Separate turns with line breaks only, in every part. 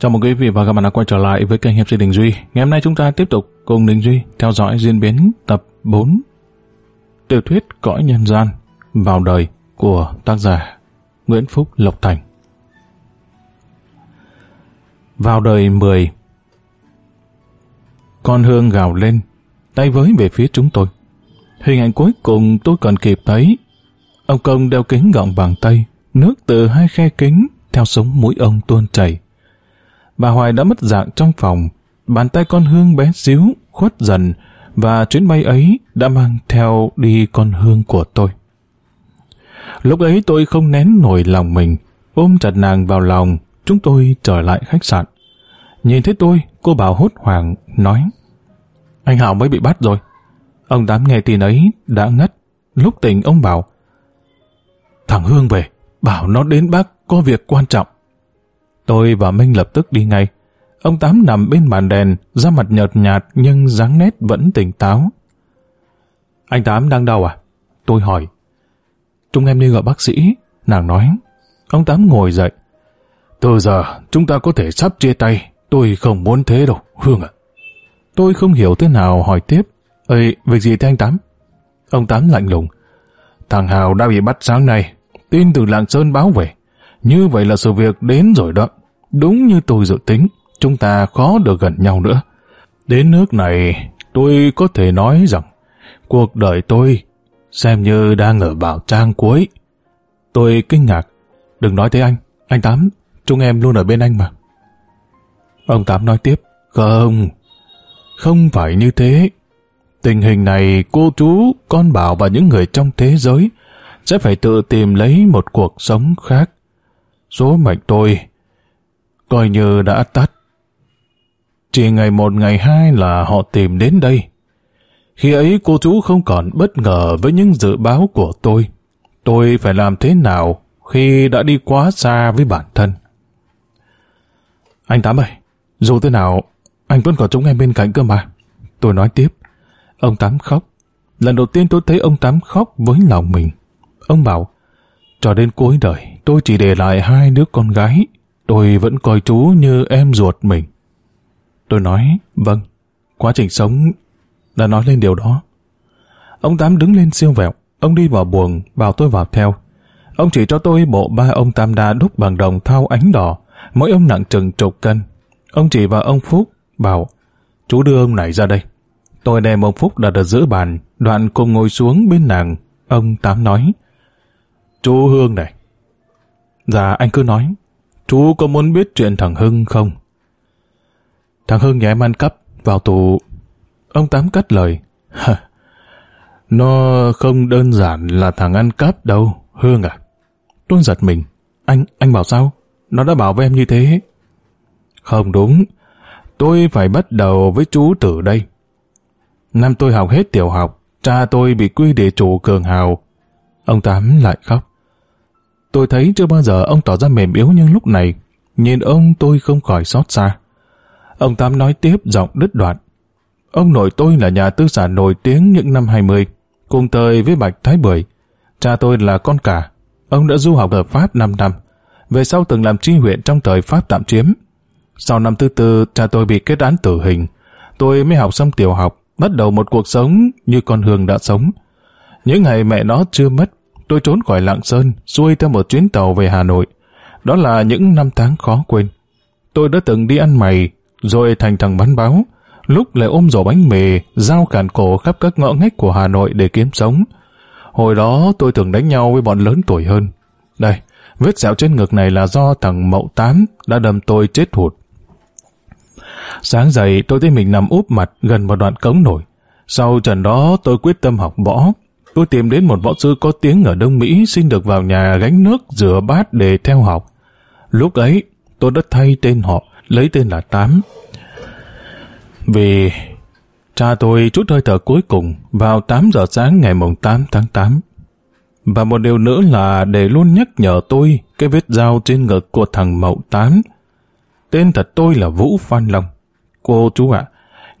Chào mừng quý vị và các bạn đã quay trở lại với kênh Hiệp sĩ Đình Duy. Ngày hôm nay chúng ta tiếp tục cùng Đình Duy theo dõi diễn biến tập 4 Tiểu thuyết Cõi Nhân gian vào đời của tác giả Nguyễn Phúc Lộc Thành. Vào đời 10 Con hương gào lên, tay với về phía chúng tôi. Hình ảnh cuối cùng tôi còn kịp thấy. Ông công đeo kính gọng bằng tay, nước từ hai khe kính theo sống mũi ông tuôn chảy bà Hoài đã mất dạng trong phòng, bàn tay con Hương bé xíu, khuất dần, và chuyến bay ấy đã mang theo đi con Hương của tôi. Lúc ấy tôi không nén nổi lòng mình, ôm chặt nàng vào lòng, chúng tôi trở lại khách sạn. Nhìn thấy tôi, cô bảo hốt hoảng, nói Anh Hảo mới bị bắt rồi. Ông Tám nghe tin ấy, đã ngất. Lúc tỉnh ông bảo Thằng Hương về, bảo nó đến bác có việc quan trọng. Tôi và Minh lập tức đi ngay. Ông Tám nằm bên bàn đèn, da mặt nhợt nhạt nhưng dáng nét vẫn tỉnh táo. Anh Tám đang đau à? Tôi hỏi. Chúng em đi gọi bác sĩ. Nàng nói. Ông Tám ngồi dậy. Từ giờ, chúng ta có thể sắp chia tay. Tôi không muốn thế đâu, Hương ạ. Tôi không hiểu thế nào hỏi tiếp. Ê, việc gì thế anh Tám? Ông Tám lạnh lùng. Thằng Hào đã bị bắt sáng nay. Tin từ Lạng Sơn báo về. Như vậy là sự việc đến rồi đó. Đúng như tôi dự tính, chúng ta khó được gần nhau nữa. Đến nước này, tôi có thể nói rằng cuộc đời tôi xem như đang ở vào trang cuối. Tôi kinh ngạc. Đừng nói thế anh. Anh Tám, chúng em luôn ở bên anh mà. Ông Tám nói tiếp. Không, không phải như thế. Tình hình này cô chú, con bảo và những người trong thế giới sẽ phải tự tìm lấy một cuộc sống khác. Số mệnh tôi coi như đã tắt. Chỉ ngày một ngày hai là họ tìm đến đây. Khi ấy cô chú không còn bất ngờ với những dự báo của tôi. Tôi phải làm thế nào khi đã đi quá xa với bản thân. Anh Tám ơi, dù thế nào, anh vẫn có chúng em bên cạnh cơ mà. Tôi nói tiếp. Ông Tám khóc. Lần đầu tiên tôi thấy ông Tám khóc với lòng mình. Ông bảo, cho đến cuối đời, tôi chỉ để lại hai đứa con gái tôi vẫn coi chú như em ruột mình. Tôi nói, vâng, quá trình sống đã nói lên điều đó. Ông Tám đứng lên siêu vẹo, ông đi vào buồng, bảo tôi vào theo. Ông chỉ cho tôi bộ ba ông Tam đa đúc bằng đồng thau ánh đỏ, mỗi ông nặng chừng chục cân. Ông chỉ vào ông Phúc, bảo, chú đưa ông này ra đây. Tôi đem ông Phúc đặt ở giữa bàn, đoạn cùng ngồi xuống bên nàng. Ông Tám nói, chú Hương này. Dạ, anh cứ nói, Chú có muốn biết chuyện thằng Hưng không? Thằng Hưng nhà em ăn cắp, vào tù. Ông Tám cắt lời. Nó không đơn giản là thằng ăn cắp đâu, Hương à. Tôi giật mình. Anh, anh bảo sao? Nó đã bảo với em như thế. Không đúng. Tôi phải bắt đầu với chú từ đây. Năm tôi học hết tiểu học, cha tôi bị quy địa chủ cường hào. Ông Tám lại khóc. Tôi thấy chưa bao giờ ông tỏ ra mềm yếu như lúc này. Nhìn ông tôi không khỏi xót xa. Ông Tám nói tiếp giọng đứt đoạn. Ông nội tôi là nhà tư sản nổi tiếng những năm 20, cùng thời với Bạch Thái Bưởi. Cha tôi là con cả. Ông đã du học ở Pháp 5 năm. Về sau từng làm tri huyện trong thời Pháp tạm chiếm. Sau năm thứ tư, cha tôi bị kết án tử hình. Tôi mới học xong tiểu học, bắt đầu một cuộc sống như con Hương đã sống. Những ngày mẹ nó chưa mất, tôi trốn khỏi Lạng Sơn, xuôi theo một chuyến tàu về Hà Nội. Đó là những năm tháng khó quên. Tôi đã từng đi ăn mày, rồi thành thằng bán báo, lúc lại ôm rổ bánh mì, giao cản cổ khắp các ngõ ngách của Hà Nội để kiếm sống. Hồi đó tôi thường đánh nhau với bọn lớn tuổi hơn. Đây, vết sẹo trên ngực này là do thằng Mậu Tám đã đâm tôi chết hụt. Sáng dậy tôi thấy mình nằm úp mặt gần một đoạn cống nổi. Sau trận đó tôi quyết tâm học võ, tôi tìm đến một võ sư có tiếng ở Đông Mỹ xin được vào nhà gánh nước rửa bát để theo học. Lúc ấy, tôi đã thay tên họ, lấy tên là Tám. Vì cha tôi chút hơi thở cuối cùng vào 8 giờ sáng ngày mùng 8 tháng 8. Và một điều nữa là để luôn nhắc nhở tôi cái vết dao trên ngực của thằng Mậu Tám. Tên thật tôi là Vũ Phan Long. Cô chú ạ,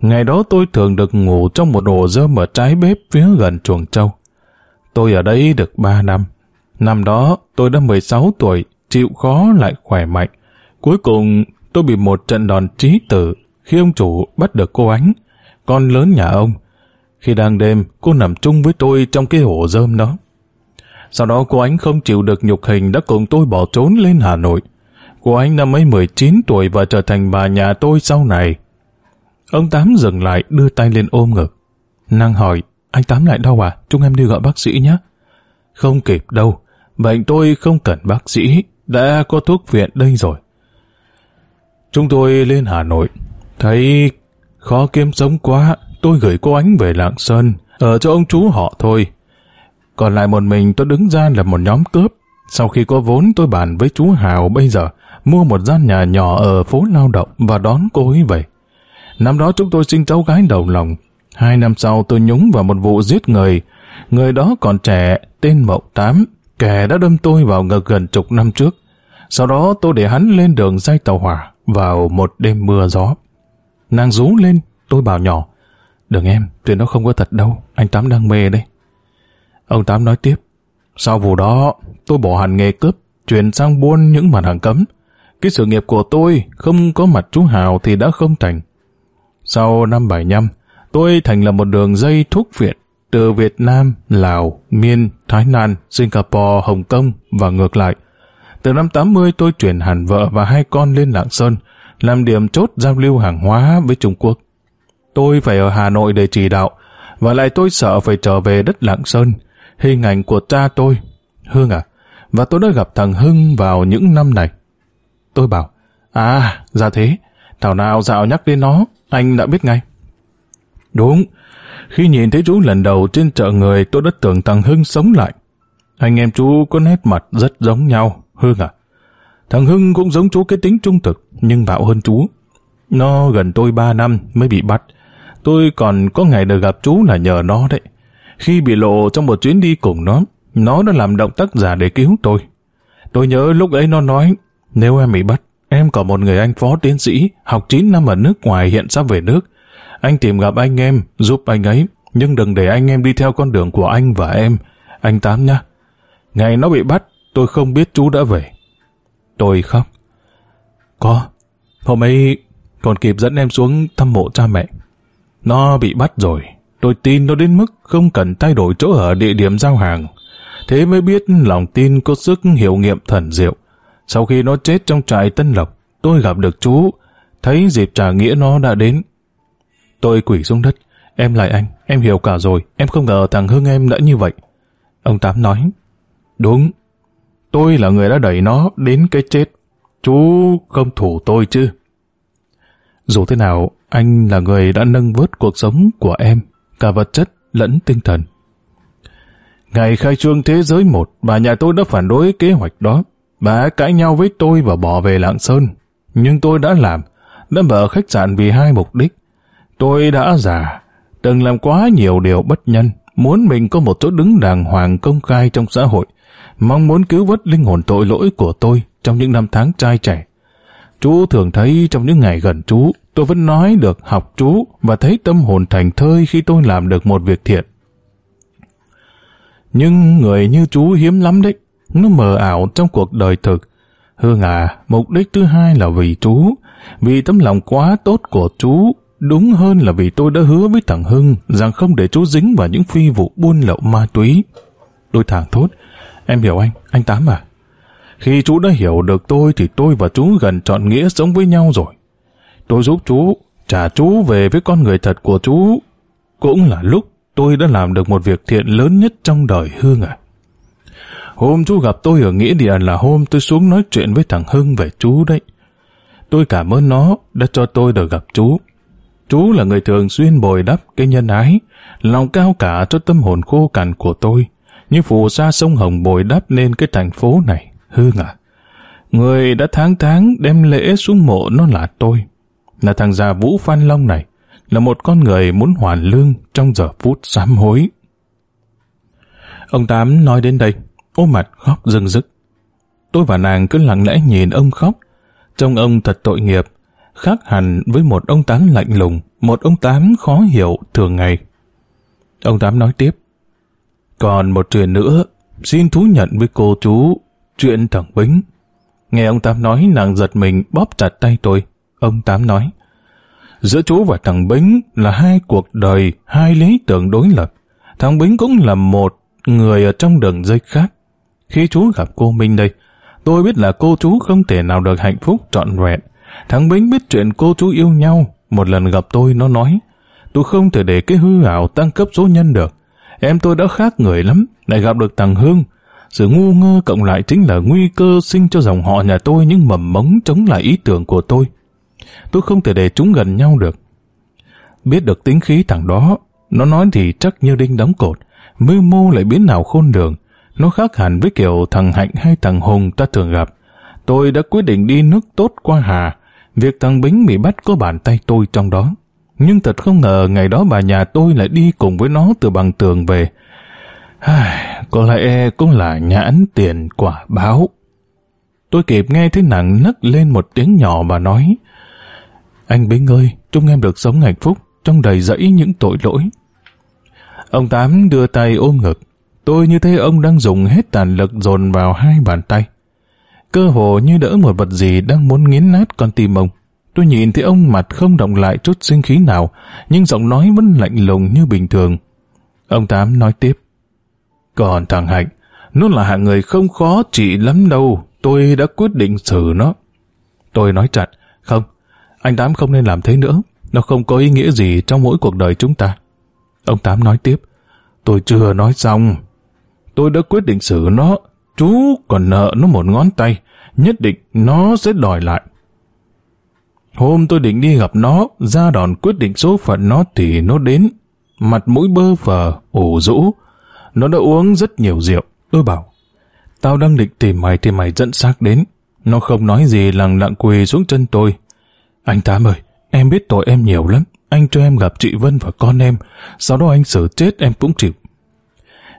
ngày đó tôi thường được ngủ trong một ổ dơm ở trái bếp phía gần chuồng trâu. Tôi ở đấy được 3 năm. Năm đó tôi đã 16 tuổi, chịu khó lại khỏe mạnh. Cuối cùng tôi bị một trận đòn trí tử khi ông chủ bắt được cô ánh, con lớn nhà ông. Khi đang đêm, cô nằm chung với tôi trong cái ổ rơm đó. Sau đó cô ánh không chịu được nhục hình đã cùng tôi bỏ trốn lên Hà Nội. Cô ánh năm ấy 19 tuổi và trở thành bà nhà tôi sau này. Ông Tám dừng lại đưa tay lên ôm ngực. Năng hỏi, anh Tám lại đau à? Chúng em đi gọi bác sĩ nhé. Không kịp đâu. Bệnh tôi không cần bác sĩ. Đã có thuốc viện đây rồi. Chúng tôi lên Hà Nội. Thấy khó kiếm sống quá. Tôi gửi cô ánh về Lạng Sơn. Ở cho ông chú họ thôi. Còn lại một mình tôi đứng ra là một nhóm cướp. Sau khi có vốn, tôi bàn với chú Hào bây giờ mua một gian nhà nhỏ ở phố lao động và đón cô ấy về. Năm đó chúng tôi sinh cháu gái đầu lòng. Hai năm sau tôi nhúng vào một vụ giết người. Người đó còn trẻ, tên Mậu Tám, kẻ đã đâm tôi vào ngực gần chục năm trước. Sau đó tôi để hắn lên đường dây tàu hỏa vào một đêm mưa gió. Nàng rú lên, tôi bảo nhỏ. Đừng em, chuyện đó không có thật đâu, anh Tám đang mê đây. Ông Tám nói tiếp. Sau vụ đó, tôi bỏ hẳn nghề cướp, chuyển sang buôn những mặt hàng cấm. Cái sự nghiệp của tôi không có mặt chú Hào thì đã không thành. Sau năm 75, tôi thành lập một đường dây thuốc viện từ Việt Nam, Lào, Miên, Thái Lan, Singapore, Hồng Kông và ngược lại. Từ năm 80 tôi chuyển hẳn vợ và hai con lên Lạng Sơn, làm điểm chốt giao lưu hàng hóa với Trung Quốc. Tôi phải ở Hà Nội để chỉ đạo, và lại tôi sợ phải trở về đất Lạng Sơn, hình ảnh của cha tôi. Hương à, và tôi đã gặp thằng Hưng vào những năm này. Tôi bảo, à, ra thế, thảo nào dạo nhắc đến nó, anh đã biết ngay. Đúng, khi nhìn thấy chú lần đầu trên chợ người tôi đã tưởng thằng Hưng sống lại. Anh em chú có nét mặt rất giống nhau, Hưng à. Thằng Hưng cũng giống chú cái tính trung thực, nhưng bạo hơn chú. Nó gần tôi ba năm mới bị bắt. Tôi còn có ngày được gặp chú là nhờ nó đấy. Khi bị lộ trong một chuyến đi cùng nó, nó đã làm động tác giả để cứu tôi. Tôi nhớ lúc ấy nó nói, nếu em bị bắt, em có một người anh phó tiến sĩ, học 9 năm ở nước ngoài hiện sắp về nước. Anh tìm gặp anh em, giúp anh ấy, nhưng đừng để anh em đi theo con đường của anh và em. Anh Tám nhá. Ngày nó bị bắt, tôi không biết chú đã về. Tôi khóc. Có. Hôm ấy còn kịp dẫn em xuống thăm mộ cha mẹ. Nó bị bắt rồi. Tôi tin nó đến mức không cần thay đổi chỗ ở địa điểm giao hàng. Thế mới biết lòng tin có sức hiệu nghiệm thần diệu. Sau khi nó chết trong trại Tân Lộc, tôi gặp được chú, thấy dịp trả nghĩa nó đã đến. Tôi quỷ xuống đất, em lại anh, em hiểu cả rồi, em không ngờ thằng Hưng em đã như vậy. Ông Tám nói, đúng, tôi là người đã đẩy nó đến cái chết, chú không thủ tôi chứ. Dù thế nào, anh là người đã nâng vớt cuộc sống của em, cả vật chất lẫn tinh thần. Ngày khai trương thế giới một, bà nhà tôi đã phản đối kế hoạch đó. Bà cãi nhau với tôi và bỏ về Lạng Sơn. Nhưng tôi đã làm, đã mở khách sạn vì hai mục đích. Tôi đã già, từng làm quá nhiều điều bất nhân, muốn mình có một chỗ đứng đàng hoàng công khai trong xã hội, mong muốn cứu vớt linh hồn tội lỗi của tôi trong những năm tháng trai trẻ. Chú thường thấy trong những ngày gần chú, tôi vẫn nói được học chú và thấy tâm hồn thành thơi khi tôi làm được một việc thiện. Nhưng người như chú hiếm lắm đấy, nó mờ ảo trong cuộc đời thực. Hương à, mục đích thứ hai là vì chú, vì tấm lòng quá tốt của chú, đúng hơn là vì tôi đã hứa với thằng Hưng rằng không để chú dính vào những phi vụ buôn lậu ma túy. Tôi thẳng thốt, em hiểu anh, anh Tám à? Khi chú đã hiểu được tôi thì tôi và chú gần trọn nghĩa sống với nhau rồi. Tôi giúp chú, trả chú về với con người thật của chú. Cũng là lúc tôi đã làm được một việc thiện lớn nhất trong đời Hương à. Hôm chú gặp tôi ở Nghĩa Địa là hôm tôi xuống nói chuyện với thằng Hưng về chú đấy. Tôi cảm ơn nó đã cho tôi được gặp chú. Chú là người thường xuyên bồi đắp cái nhân ái, lòng cao cả cho tâm hồn khô cằn của tôi, như phù sa sông Hồng bồi đắp nên cái thành phố này. Hương à, người đã tháng tháng đem lễ xuống mộ nó là tôi, là thằng già Vũ Phan Long này, là một con người muốn hoàn lương trong giờ phút sám hối. Ông Tám nói đến đây, ôm mặt khóc rưng rức. Tôi và nàng cứ lặng lẽ nhìn ông khóc, trông ông thật tội nghiệp, khác hẳn với một ông Tám lạnh lùng, một ông Tám khó hiểu thường ngày. Ông Tám nói tiếp, Còn một chuyện nữa, xin thú nhận với cô chú chuyện thằng Bính. Nghe ông Tám nói nàng giật mình bóp chặt tay tôi. Ông Tám nói, giữa chú và thằng Bính là hai cuộc đời, hai lý tưởng đối lập. Thằng Bính cũng là một người ở trong đường dây khác. Khi chú gặp cô Minh đây, tôi biết là cô chú không thể nào được hạnh phúc trọn vẹn. Thằng Bính biết chuyện cô chú yêu nhau. Một lần gặp tôi nó nói, tôi không thể để cái hư ảo tăng cấp số nhân được. Em tôi đã khác người lắm, lại gặp được thằng Hương. Sự ngu ngơ cộng lại chính là nguy cơ sinh cho dòng họ nhà tôi những mầm mống chống lại ý tưởng của tôi. Tôi không thể để chúng gần nhau được. Biết được tính khí thằng đó, nó nói thì chắc như đinh đóng cột, mưu mô lại biến nào khôn đường. Nó khác hẳn với kiểu thằng Hạnh hay thằng Hùng ta thường gặp. Tôi đã quyết định đi nước tốt qua Hà. Việc thằng Bính bị bắt có bàn tay tôi trong đó. Nhưng thật không ngờ ngày đó bà nhà tôi lại đi cùng với nó từ bằng tường về. Ai, có lẽ cũng là nhãn tiền quả báo. Tôi kịp nghe thấy nàng nấc lên một tiếng nhỏ và nói Anh Bính ơi, chúng em được sống hạnh phúc trong đầy dẫy những tội lỗi. Ông Tám đưa tay ôm ngực. Tôi như thấy ông đang dùng hết tàn lực dồn vào hai bàn tay. Cơ hồ như đỡ một vật gì đang muốn nghiến nát con tim ông. Tôi nhìn thấy ông mặt không động lại chút sinh khí nào, nhưng giọng nói vẫn lạnh lùng như bình thường. Ông Tám nói tiếp. Còn thằng Hạnh, nó là hạng người không khó trị lắm đâu, tôi đã quyết định xử nó. Tôi nói chặt, không, anh Tám không nên làm thế nữa, nó không có ý nghĩa gì trong mỗi cuộc đời chúng ta. Ông Tám nói tiếp, tôi chưa nói xong. Tôi đã quyết định xử nó, chú còn nợ nó một ngón tay, nhất định nó sẽ đòi lại. Hôm tôi định đi gặp nó, ra đòn quyết định số phận nó thì nó đến. Mặt mũi bơ phờ, ủ rũ. Nó đã uống rất nhiều rượu. Tôi bảo, tao đang định tìm mày thì mày dẫn xác đến. Nó không nói gì lặng lặng quỳ xuống chân tôi. Anh Tám ơi, em biết tội em nhiều lắm. Anh cho em gặp chị Vân và con em. Sau đó anh xử chết em cũng chịu.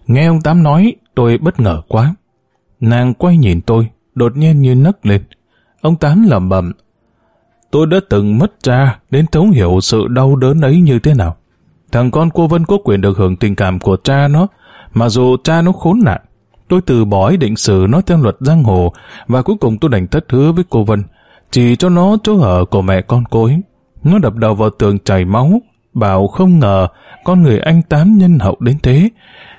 Nghe ông Tám nói, tôi bất ngờ quá. Nàng quay nhìn tôi, đột nhiên như nấc lên. Ông Tám lẩm bẩm tôi đã từng mất cha đến thấu hiểu sự đau đớn ấy như thế nào. Thằng con cô Vân có quyền được hưởng tình cảm của cha nó, mà dù cha nó khốn nạn. Tôi từ bỏ ý định xử nó theo luật giang hồ, và cuối cùng tôi đành thất hứa với cô Vân, chỉ cho nó chỗ ở của mẹ con cô ấy. Nó đập đầu vào tường chảy máu, bảo không ngờ con người anh tám nhân hậu đến thế.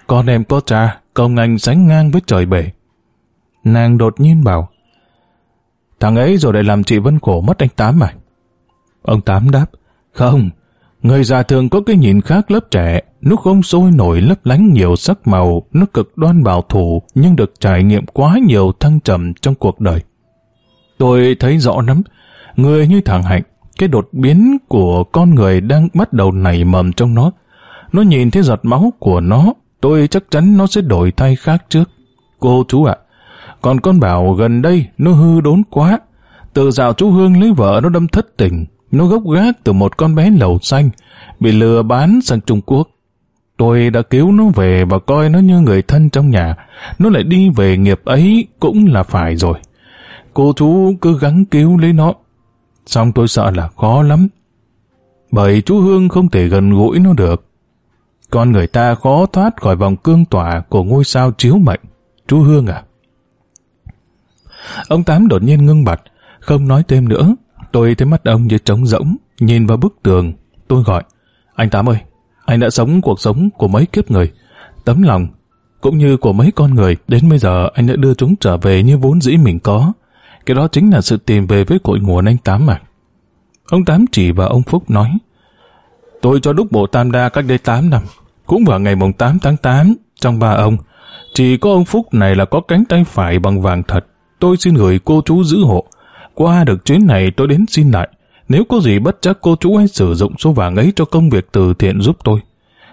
Con em có cha, công anh sánh ngang với trời bể. Nàng đột nhiên bảo, Thằng ấy rồi lại làm chị Vân khổ mất anh Tám à? Ông Tám đáp, không, người già thường có cái nhìn khác lớp trẻ, nó không sôi nổi lấp lánh nhiều sắc màu, nó cực đoan bảo thủ nhưng được trải nghiệm quá nhiều thăng trầm trong cuộc đời. Tôi thấy rõ lắm, người như thằng Hạnh, cái đột biến của con người đang bắt đầu nảy mầm trong nó. Nó nhìn thấy giọt máu của nó, tôi chắc chắn nó sẽ đổi thay khác trước. Cô chú ạ, còn con bảo gần đây nó hư đốn quá. Từ dạo chú Hương lấy vợ nó đâm thất tình. Nó gốc gác từ một con bé lầu xanh. Bị lừa bán sang Trung Quốc. Tôi đã cứu nó về và coi nó như người thân trong nhà. Nó lại đi về nghiệp ấy cũng là phải rồi. Cô chú cứ gắng cứu lấy nó. Xong tôi sợ là khó lắm. Bởi chú Hương không thể gần gũi nó được. Con người ta khó thoát khỏi vòng cương tỏa của ngôi sao chiếu mệnh. Chú Hương à? Ông Tám đột nhiên ngưng bặt, không nói thêm nữa. Tôi thấy mắt ông như trống rỗng, nhìn vào bức tường. Tôi gọi, anh Tám ơi, anh đã sống cuộc sống của mấy kiếp người. Tấm lòng, cũng như của mấy con người, đến bây giờ anh đã đưa chúng trở về như vốn dĩ mình có. Cái đó chính là sự tìm về với cội nguồn anh Tám mà. Ông Tám chỉ vào ông Phúc nói, Tôi cho đúc bộ Tam Đa cách đây 8 năm, cũng vào ngày mùng 8 tháng 8, trong ba ông, chỉ có ông Phúc này là có cánh tay phải bằng vàng thật, tôi xin gửi cô chú giữ hộ. Qua được chuyến này tôi đến xin lại. Nếu có gì bất chắc cô chú hãy sử dụng số vàng ấy cho công việc từ thiện giúp tôi.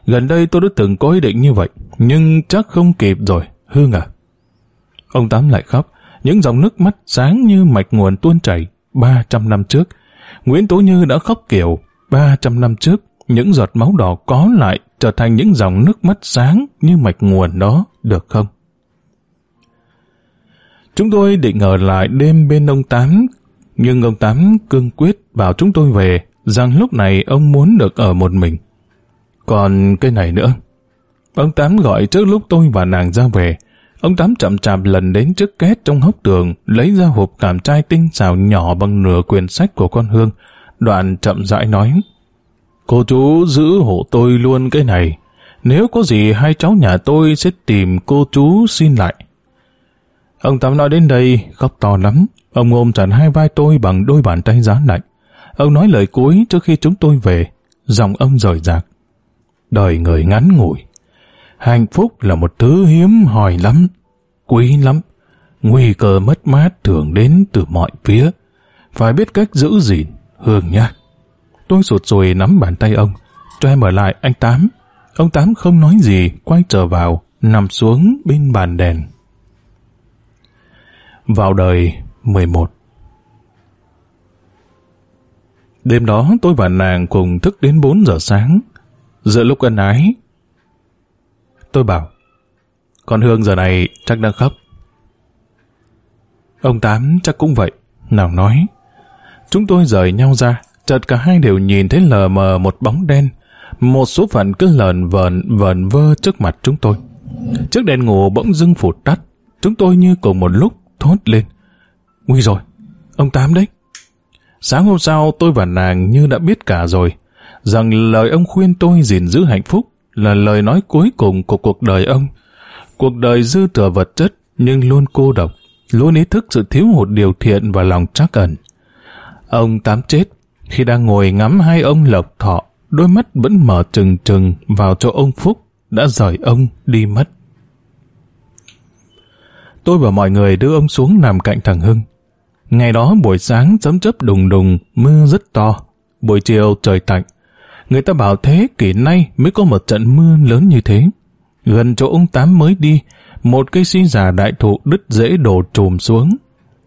Gần đây tôi đã từng có ý định như vậy, nhưng chắc không kịp rồi, Hương à. Ông Tám lại khóc, những dòng nước mắt sáng như mạch nguồn tuôn chảy 300 năm trước. Nguyễn Tố Như đã khóc kiểu 300 năm trước, những giọt máu đỏ có lại trở thành những dòng nước mắt sáng như mạch nguồn đó, được không? Chúng tôi định ở lại đêm bên ông Tám, nhưng ông Tám cương quyết bảo chúng tôi về rằng lúc này ông muốn được ở một mình. Còn cái này nữa. Ông Tám gọi trước lúc tôi và nàng ra về. Ông Tám chậm chạp lần đến trước két trong hốc tường, lấy ra hộp cảm trai tinh xào nhỏ bằng nửa quyển sách của con Hương. Đoạn chậm rãi nói, Cô chú giữ hộ tôi luôn cái này. Nếu có gì hai cháu nhà tôi sẽ tìm cô chú xin lại. Ông Tám nói đến đây, khóc to lắm. Ông ôm chặt hai vai tôi bằng đôi bàn tay giá lạnh. Ông nói lời cuối trước khi chúng tôi về. Giọng ông rời rạc. Đời người ngắn ngủi. Hạnh phúc là một thứ hiếm hoi lắm, quý lắm. Nguy cơ mất mát thường đến từ mọi phía. Phải biết cách giữ gìn, Hương nha. Tôi sụt sùi nắm bàn tay ông, cho em ở lại anh Tám. Ông Tám không nói gì, quay trở vào, nằm xuống bên bàn đèn. Vào đời 11 Đêm đó tôi và nàng cùng thức đến 4 giờ sáng. Giữa lúc ân ái, tôi bảo, con Hương giờ này chắc đang khóc. Ông Tám chắc cũng vậy, nàng nói. Chúng tôi rời nhau ra, chợt cả hai đều nhìn thấy lờ mờ một bóng đen, một số phận cứ lờn vờn vờn vơ trước mặt chúng tôi. Chiếc đèn ngủ bỗng dưng phụt tắt, chúng tôi như cùng một lúc thốt lên. Nguy rồi, ông Tám đấy. Sáng hôm sau tôi và nàng như đã biết cả rồi, rằng lời ông khuyên tôi gìn giữ hạnh phúc là lời nói cuối cùng của cuộc đời ông. Cuộc đời dư thừa vật chất nhưng luôn cô độc, luôn ý thức sự thiếu hụt điều thiện và lòng trắc ẩn. Ông Tám chết khi đang ngồi ngắm hai ông lộc thọ, đôi mắt vẫn mở trừng trừng vào chỗ ông Phúc đã rời ông đi mất. Tôi và mọi người đưa ông xuống nằm cạnh thằng Hưng. Ngày đó buổi sáng chấm chớp đùng đùng, mưa rất to. Buổi chiều trời tạnh. Người ta bảo thế kỷ nay mới có một trận mưa lớn như thế. Gần chỗ ông Tám mới đi, một cây si già đại thụ đứt dễ đổ trùm xuống.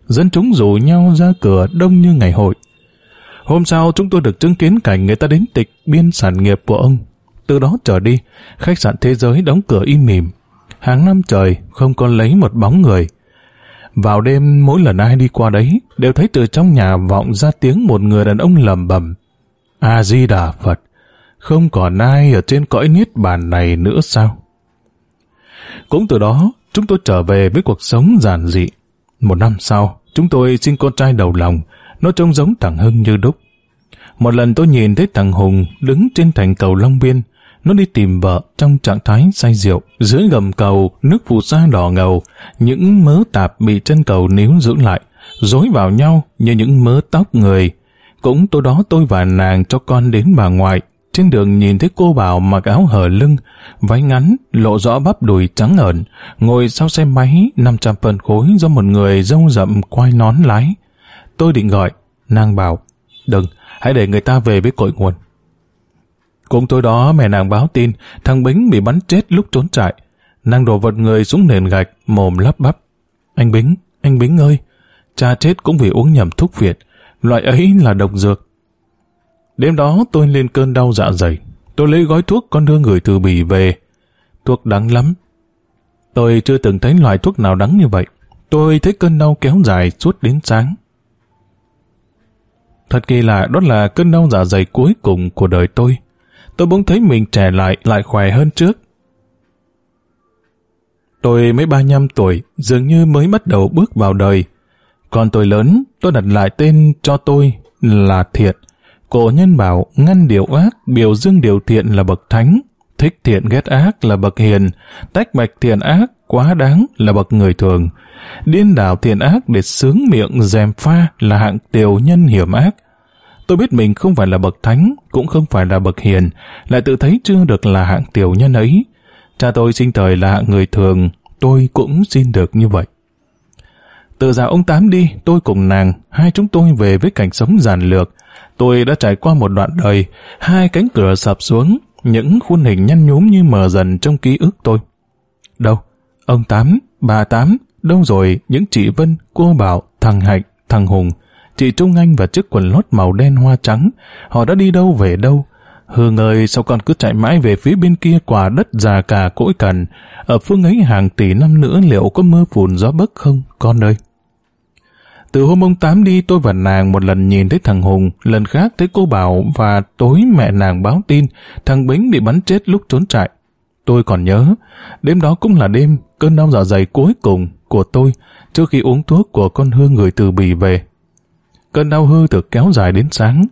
Dân chúng rủ nhau ra cửa đông như ngày hội. Hôm sau chúng tôi được chứng kiến cảnh người ta đến tịch biên sản nghiệp của ông. Từ đó trở đi, khách sạn thế giới đóng cửa im mỉm. Hàng năm trời không còn lấy một bóng người. Vào đêm mỗi lần ai đi qua đấy đều thấy từ trong nhà vọng ra tiếng một người đàn ông lầm bầm. A-di-đà Phật, không còn ai ở trên cõi niết bàn này nữa sao? Cũng từ đó, chúng tôi trở về với cuộc sống giản dị. Một năm sau, chúng tôi sinh con trai đầu lòng, nó trông giống thằng Hưng như đúc. Một lần tôi nhìn thấy thằng Hùng đứng trên thành cầu Long Biên, nó đi tìm vợ trong trạng thái say rượu. Dưới gầm cầu, nước phù sa đỏ ngầu, những mớ tạp bị chân cầu níu giữ lại, dối vào nhau như những mớ tóc người. Cũng tối đó tôi và nàng cho con đến bà ngoại. Trên đường nhìn thấy cô bảo mặc áo hở lưng, váy ngắn, lộ rõ bắp đùi trắng ẩn, ngồi sau xe máy 500 phần khối do một người râu rậm quai nón lái. Tôi định gọi, nàng bảo, đừng, hãy để người ta về với cội nguồn. Cũng tối đó mẹ nàng báo tin thằng Bính bị bắn chết lúc trốn trại. Nàng đổ vật người xuống nền gạch, mồm lắp bắp. Anh Bính, anh Bính ơi, cha chết cũng vì uống nhầm thuốc Việt. Loại ấy là độc dược. Đêm đó tôi lên cơn đau dạ dày. Tôi lấy gói thuốc con đưa người từ Bỉ về. Thuốc đắng lắm. Tôi chưa từng thấy loại thuốc nào đắng như vậy. Tôi thấy cơn đau kéo dài suốt đến sáng. Thật kỳ lạ đó là cơn đau dạ dày cuối cùng của đời tôi. Tôi bỗng thấy mình trẻ lại, lại khỏe hơn trước. Tôi mới 35 tuổi, dường như mới bắt đầu bước vào đời. Còn tôi lớn, tôi đặt lại tên cho tôi là Thiện. Cổ nhân bảo ngăn điều ác, biểu dương điều thiện là bậc thánh, thích thiện ghét ác là bậc hiền, tách bạch thiện ác quá đáng là bậc người thường, điên đảo thiện ác để sướng miệng dèm pha là hạng tiểu nhân hiểm ác, Tôi biết mình không phải là bậc thánh, cũng không phải là bậc hiền, lại tự thấy chưa được là hạng tiểu nhân ấy. Cha tôi sinh thời là hạng người thường, tôi cũng xin được như vậy. Từ giờ ông Tám đi, tôi cùng nàng, hai chúng tôi về với cảnh sống giản lược. Tôi đã trải qua một đoạn đời, hai cánh cửa sập xuống, những khuôn hình nhăn nhúm như mờ dần trong ký ức tôi. Đâu? Ông Tám, bà Tám, đâu rồi những chị Vân, cô Bảo, thằng Hạnh, thằng Hùng, Chị Trung Anh và chiếc quần lót màu đen hoa trắng, họ đã đi đâu về đâu? Hương ơi, sao con cứ chạy mãi về phía bên kia quả đất già cả cỗi cằn? Ở phương ấy hàng tỷ năm nữa liệu có mưa phùn gió bấc không, con ơi? Từ hôm ông Tám đi tôi và nàng một lần nhìn thấy thằng Hùng, lần khác thấy cô Bảo và tối mẹ nàng báo tin thằng Bính bị bắn chết lúc trốn trại. Tôi còn nhớ, đêm đó cũng là đêm cơn đau dạ dày cuối cùng của tôi trước khi uống thuốc của con Hương người từ Bỉ về. Cơn đau hư được kéo dài đến sáng.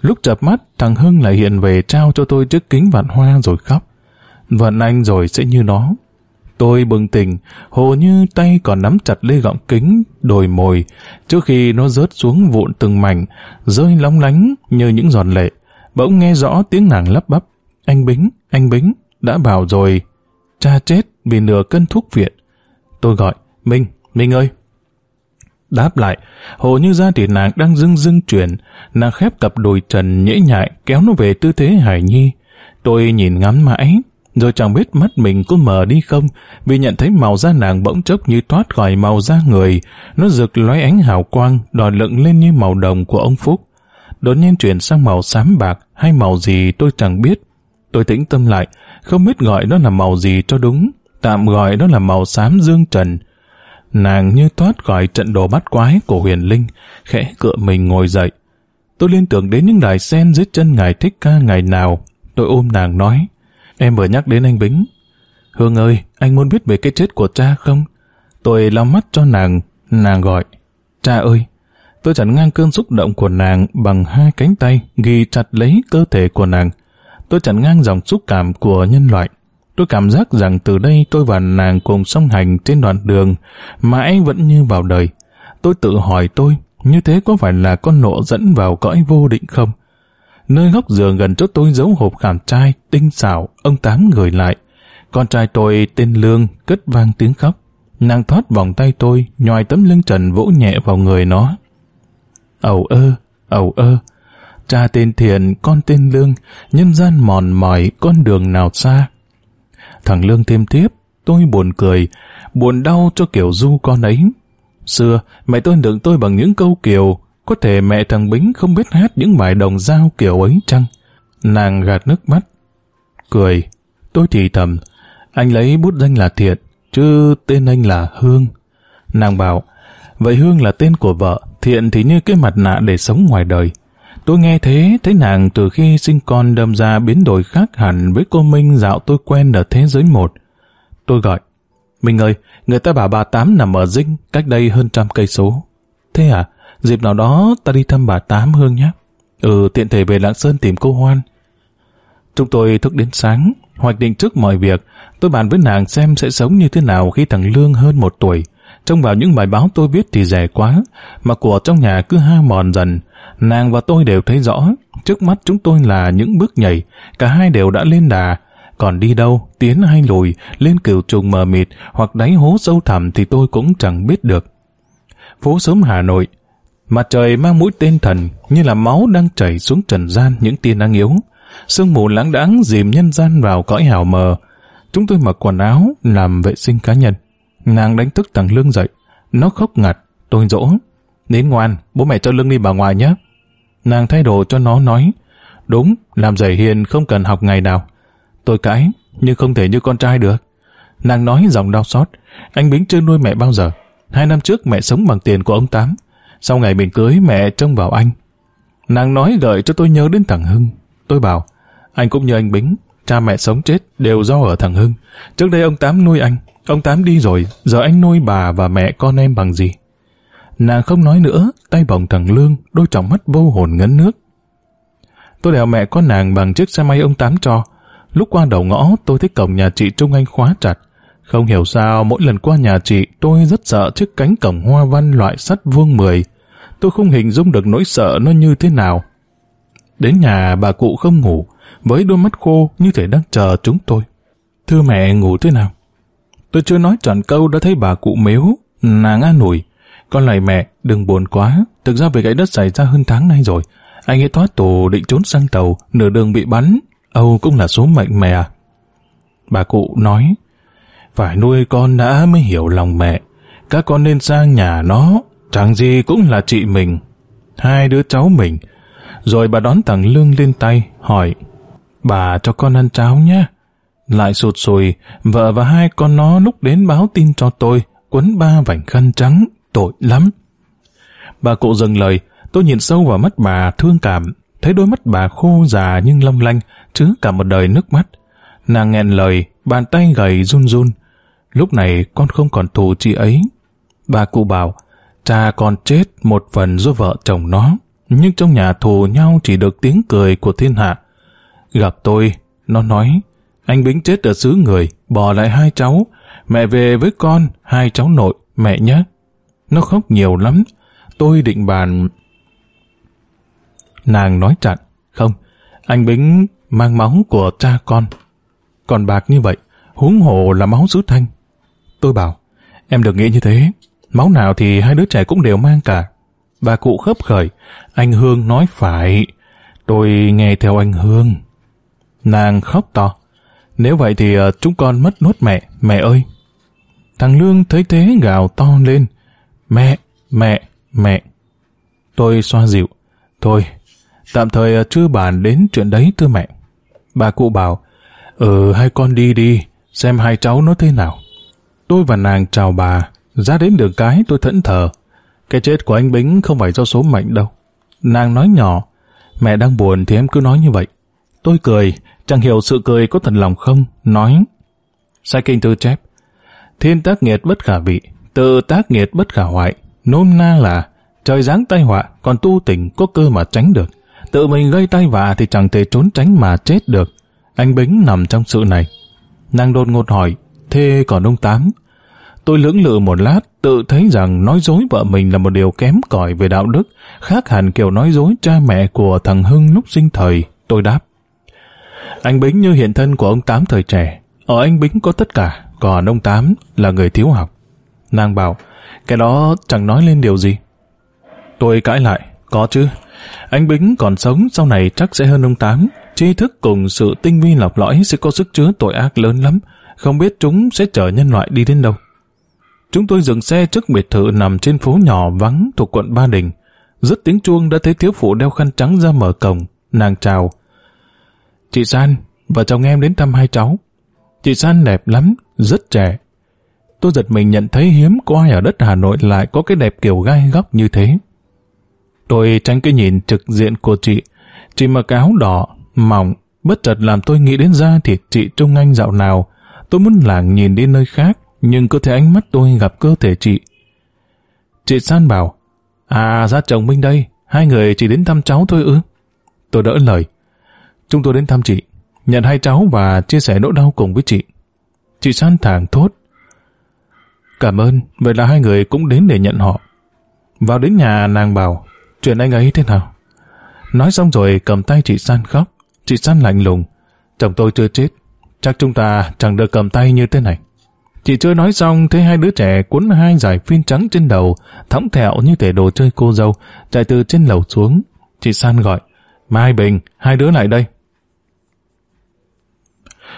Lúc chập mắt, thằng Hưng lại hiện về trao cho tôi chiếc kính vạn hoa rồi khóc. Vận anh rồi sẽ như nó. Tôi bừng tỉnh, hồ như tay còn nắm chặt lê gọng kính, đồi mồi, trước khi nó rớt xuống vụn từng mảnh, rơi lóng lánh như những giòn lệ. Bỗng nghe rõ tiếng nàng lắp bắp. Anh Bính, anh Bính, đã bảo rồi. Cha chết vì nửa cân thuốc viện. Tôi gọi, Minh, Minh ơi. Đáp lại, hồ như ra thì nàng đang dưng dưng chuyển, nàng khép cặp đùi trần nhễ nhại kéo nó về tư thế hải nhi. Tôi nhìn ngắm mãi, rồi chẳng biết mắt mình có mờ đi không, vì nhận thấy màu da nàng bỗng chốc như thoát khỏi màu da người, nó rực lóe ánh hào quang, đòi lựng lên như màu đồng của ông Phúc. Đột nhiên chuyển sang màu xám bạc hay màu gì tôi chẳng biết. Tôi tĩnh tâm lại, không biết gọi nó là màu gì cho đúng, tạm gọi đó là màu xám dương trần. Nàng như thoát khỏi trận đồ bắt quái của huyền linh, khẽ cựa mình ngồi dậy. Tôi liên tưởng đến những đài sen dưới chân ngài thích ca ngày nào. Tôi ôm nàng nói, Em vừa nhắc đến anh Bính. Hương ơi, anh muốn biết về cái chết của cha không? Tôi lau mắt cho nàng, nàng gọi. Cha ơi! Tôi chặn ngang cơn xúc động của nàng bằng hai cánh tay ghi chặt lấy cơ thể của nàng. Tôi chặn ngang dòng xúc cảm của nhân loại. Tôi cảm giác rằng từ đây tôi và nàng cùng song hành trên đoạn đường mãi vẫn như vào đời. Tôi tự hỏi tôi, như thế có phải là con nộ dẫn vào cõi vô định không? Nơi góc giường gần chỗ tôi giấu hộp khảm trai, tinh xảo, ông Tám gửi lại. Con trai tôi tên Lương cất vang tiếng khóc. Nàng thoát vòng tay tôi, nhòi tấm lưng trần vỗ nhẹ vào người nó. Ẩu ơ, ẩu ơ, cha tên Thiện, con tên Lương, nhân gian mòn mỏi, con đường nào xa. Thằng Lương thêm tiếp, tôi buồn cười, buồn đau cho kiểu du con ấy. Xưa, mẹ tôi đựng tôi bằng những câu kiều, có thể mẹ thằng Bính không biết hát những bài đồng dao kiểu ấy chăng? Nàng gạt nước mắt. Cười. Tôi thì thầm. Anh lấy bút danh là Thiện, chứ tên anh là Hương. Nàng bảo, vậy Hương là tên của vợ, Thiện thì như cái mặt nạ để sống ngoài đời. Tôi nghe thế, thấy nàng từ khi sinh con đâm ra biến đổi khác hẳn với cô Minh dạo tôi quen ở thế giới một. Tôi gọi, Minh ơi, người ta bảo bà Tám nằm ở Dinh, cách đây hơn trăm cây số. Thế à? Dịp nào đó ta đi thăm bà Tám Hương nhé. Ừ, tiện thể về Lạng Sơn tìm cô Hoan. Chúng tôi thức đến sáng, hoạch định trước mọi việc. Tôi bàn với nàng xem sẽ sống như thế nào khi thằng Lương hơn một tuổi. Trông vào những bài báo tôi viết thì rẻ quá, mà của trong nhà cứ ha mòn dần. Nàng và tôi đều thấy rõ, trước mắt chúng tôi là những bước nhảy, cả hai đều đã lên đà. Còn đi đâu, tiến hay lùi, lên cửu trùng mờ mịt hoặc đáy hố sâu thẳm thì tôi cũng chẳng biết được. Phố sớm Hà Nội, Mặt trời mang mũi tên thần như là máu đang chảy xuống trần gian những tia nắng yếu. Sương mù lãng đãng dìm nhân gian vào cõi hào mờ. Chúng tôi mặc quần áo làm vệ sinh cá nhân. Nàng đánh thức thằng Lương dậy. Nó khóc ngặt, tôi dỗ. Nín ngoan, bố mẹ cho Lương đi bà ngoài nhé. Nàng thay đồ cho nó nói. Đúng, làm giày hiền không cần học ngày nào. Tôi cãi, nhưng không thể như con trai được. Nàng nói giọng đau xót. Anh Bính chưa nuôi mẹ bao giờ. Hai năm trước mẹ sống bằng tiền của ông Tám. Sau ngày mình cưới mẹ trông vào anh. Nàng nói gợi cho tôi nhớ đến thằng Hưng. Tôi bảo, anh cũng như anh Bính, cha mẹ sống chết đều do ở thằng Hưng. Trước đây ông Tám nuôi anh, ông Tám đi rồi, giờ anh nuôi bà và mẹ con em bằng gì? Nàng không nói nữa, tay bồng thằng Lương, đôi tròng mắt vô hồn ngấn nước. Tôi đèo mẹ con nàng bằng chiếc xe máy ông Tám cho. Lúc qua đầu ngõ, tôi thấy cổng nhà chị Trung Anh khóa chặt. Không hiểu sao mỗi lần qua nhà chị tôi rất sợ chiếc cánh cổng hoa văn loại sắt vuông mười. Tôi không hình dung được nỗi sợ nó như thế nào. Đến nhà bà cụ không ngủ, với đôi mắt khô như thể đang chờ chúng tôi. Thưa mẹ ngủ thế nào? Tôi chưa nói trọn câu đã thấy bà cụ mếu, nàng an ủi. Con lại mẹ, đừng buồn quá, thực ra về gãy đất xảy ra hơn tháng nay rồi. Anh ấy thoát tù định trốn sang tàu, nửa đường bị bắn, Âu cũng là số mệnh mẹ à. Bà cụ nói, phải nuôi con đã mới hiểu lòng mẹ. Các con nên sang nhà nó, chẳng gì cũng là chị mình. Hai đứa cháu mình. Rồi bà đón thằng Lương lên tay, hỏi, bà cho con ăn cháo nhé. Lại sụt sùi, vợ và hai con nó lúc đến báo tin cho tôi, quấn ba vảnh khăn trắng, tội lắm. Bà cụ dừng lời, tôi nhìn sâu vào mắt bà thương cảm, thấy đôi mắt bà khô già nhưng long lanh, chứa cả một đời nước mắt. Nàng nghẹn lời, bàn tay gầy run run. Lúc này con không còn thù chị ấy. Bà cụ bảo, cha con chết một phần do vợ chồng nó, nhưng trong nhà thù nhau chỉ được tiếng cười của thiên hạ. Gặp tôi, nó nói, anh Bính chết ở xứ người, bỏ lại hai cháu, mẹ về với con, hai cháu nội, mẹ nhé. Nó khóc nhiều lắm, tôi định bàn... Nàng nói chặn, không, anh Bính mang máu của cha con. Còn bạc như vậy, huống hồ là máu sứ thanh. Tôi bảo, em đừng nghĩ như thế, máu nào thì hai đứa trẻ cũng đều mang cả. Bà cụ khớp khởi, anh Hương nói phải, tôi nghe theo anh Hương. Nàng khóc to, nếu vậy thì ờ, chúng con mất nốt mẹ, mẹ ơi. Thằng Lương thấy thế gào to lên, mẹ, mẹ, mẹ. Tôi xoa dịu, thôi, tạm thời ờ, chưa bàn đến chuyện đấy thưa mẹ. Bà cụ bảo, ừ hai con đi đi, xem hai cháu nó thế nào. Tôi và nàng chào bà, ra đến đường cái tôi thẫn thờ. Cái chết của anh Bính không phải do số mệnh đâu. Nàng nói nhỏ, mẹ đang buồn thì em cứ nói như vậy. Tôi cười, chẳng hiểu sự cười có thật lòng không, nói. Sai kinh thư chép, thiên tác nghiệt bất khả vị, tự tác nghiệt bất khả hoại. Nôm na là, trời giáng tai họa, còn tu tình có cơ mà tránh được. Tự mình gây tai vạ thì chẳng thể trốn tránh mà chết được. Anh Bính nằm trong sự này. Nàng đột ngột hỏi, thế còn ông Tám? Tôi lưỡng lự một lát, tự thấy rằng nói dối vợ mình là một điều kém cỏi về đạo đức, khác hẳn kiểu nói dối cha mẹ của thằng Hưng lúc sinh thời. Tôi đáp. Anh Bính như hiện thân của ông Tám thời trẻ. Ở anh Bính có tất cả, còn ông Tám là người thiếu học. Nàng bảo, cái đó chẳng nói lên điều gì. Tôi cãi lại, có chứ. Anh Bính còn sống sau này chắc sẽ hơn ông Tám. Tri thức cùng sự tinh vi lọc lõi sẽ có sức chứa tội ác lớn lắm. Không biết chúng sẽ chở nhân loại đi đến đâu. Chúng tôi dừng xe trước biệt thự nằm trên phố nhỏ vắng thuộc quận Ba Đình. Rất tiếng chuông đã thấy thiếu phụ đeo khăn trắng ra mở cổng. Nàng chào. Chị San, vợ chồng em đến thăm hai cháu. Chị San đẹp lắm, rất trẻ. Tôi giật mình nhận thấy hiếm có ai ở đất Hà Nội lại có cái đẹp kiểu gai góc như thế. Tôi tránh cái nhìn trực diện của chị. Chị mặc áo đỏ, mỏng, bất chợt làm tôi nghĩ đến da thịt chị Trung Anh dạo nào. Tôi muốn lảng nhìn đi nơi khác, nhưng cơ thể ánh mắt tôi gặp cơ thể chị. Chị San bảo, à ra chồng Minh đây, hai người chỉ đến thăm cháu thôi ư. Tôi đỡ lời. Chúng tôi đến thăm chị, nhận hai cháu và chia sẻ nỗi đau cùng với chị. Chị San thẳng thốt. Cảm ơn, vậy là hai người cũng đến để nhận họ. Vào đến nhà nàng bảo, chuyện anh ấy thế nào? Nói xong rồi cầm tay chị San khóc. Chị San lạnh lùng. Chồng tôi chưa chết. Chắc chúng ta chẳng được cầm tay như thế này. Chị chưa nói xong, thấy hai đứa trẻ cuốn hai giải phim trắng trên đầu, thõng thẹo như thể đồ chơi cô dâu, chạy từ trên lầu xuống. Chị San gọi, Mai Bình, hai đứa lại đây.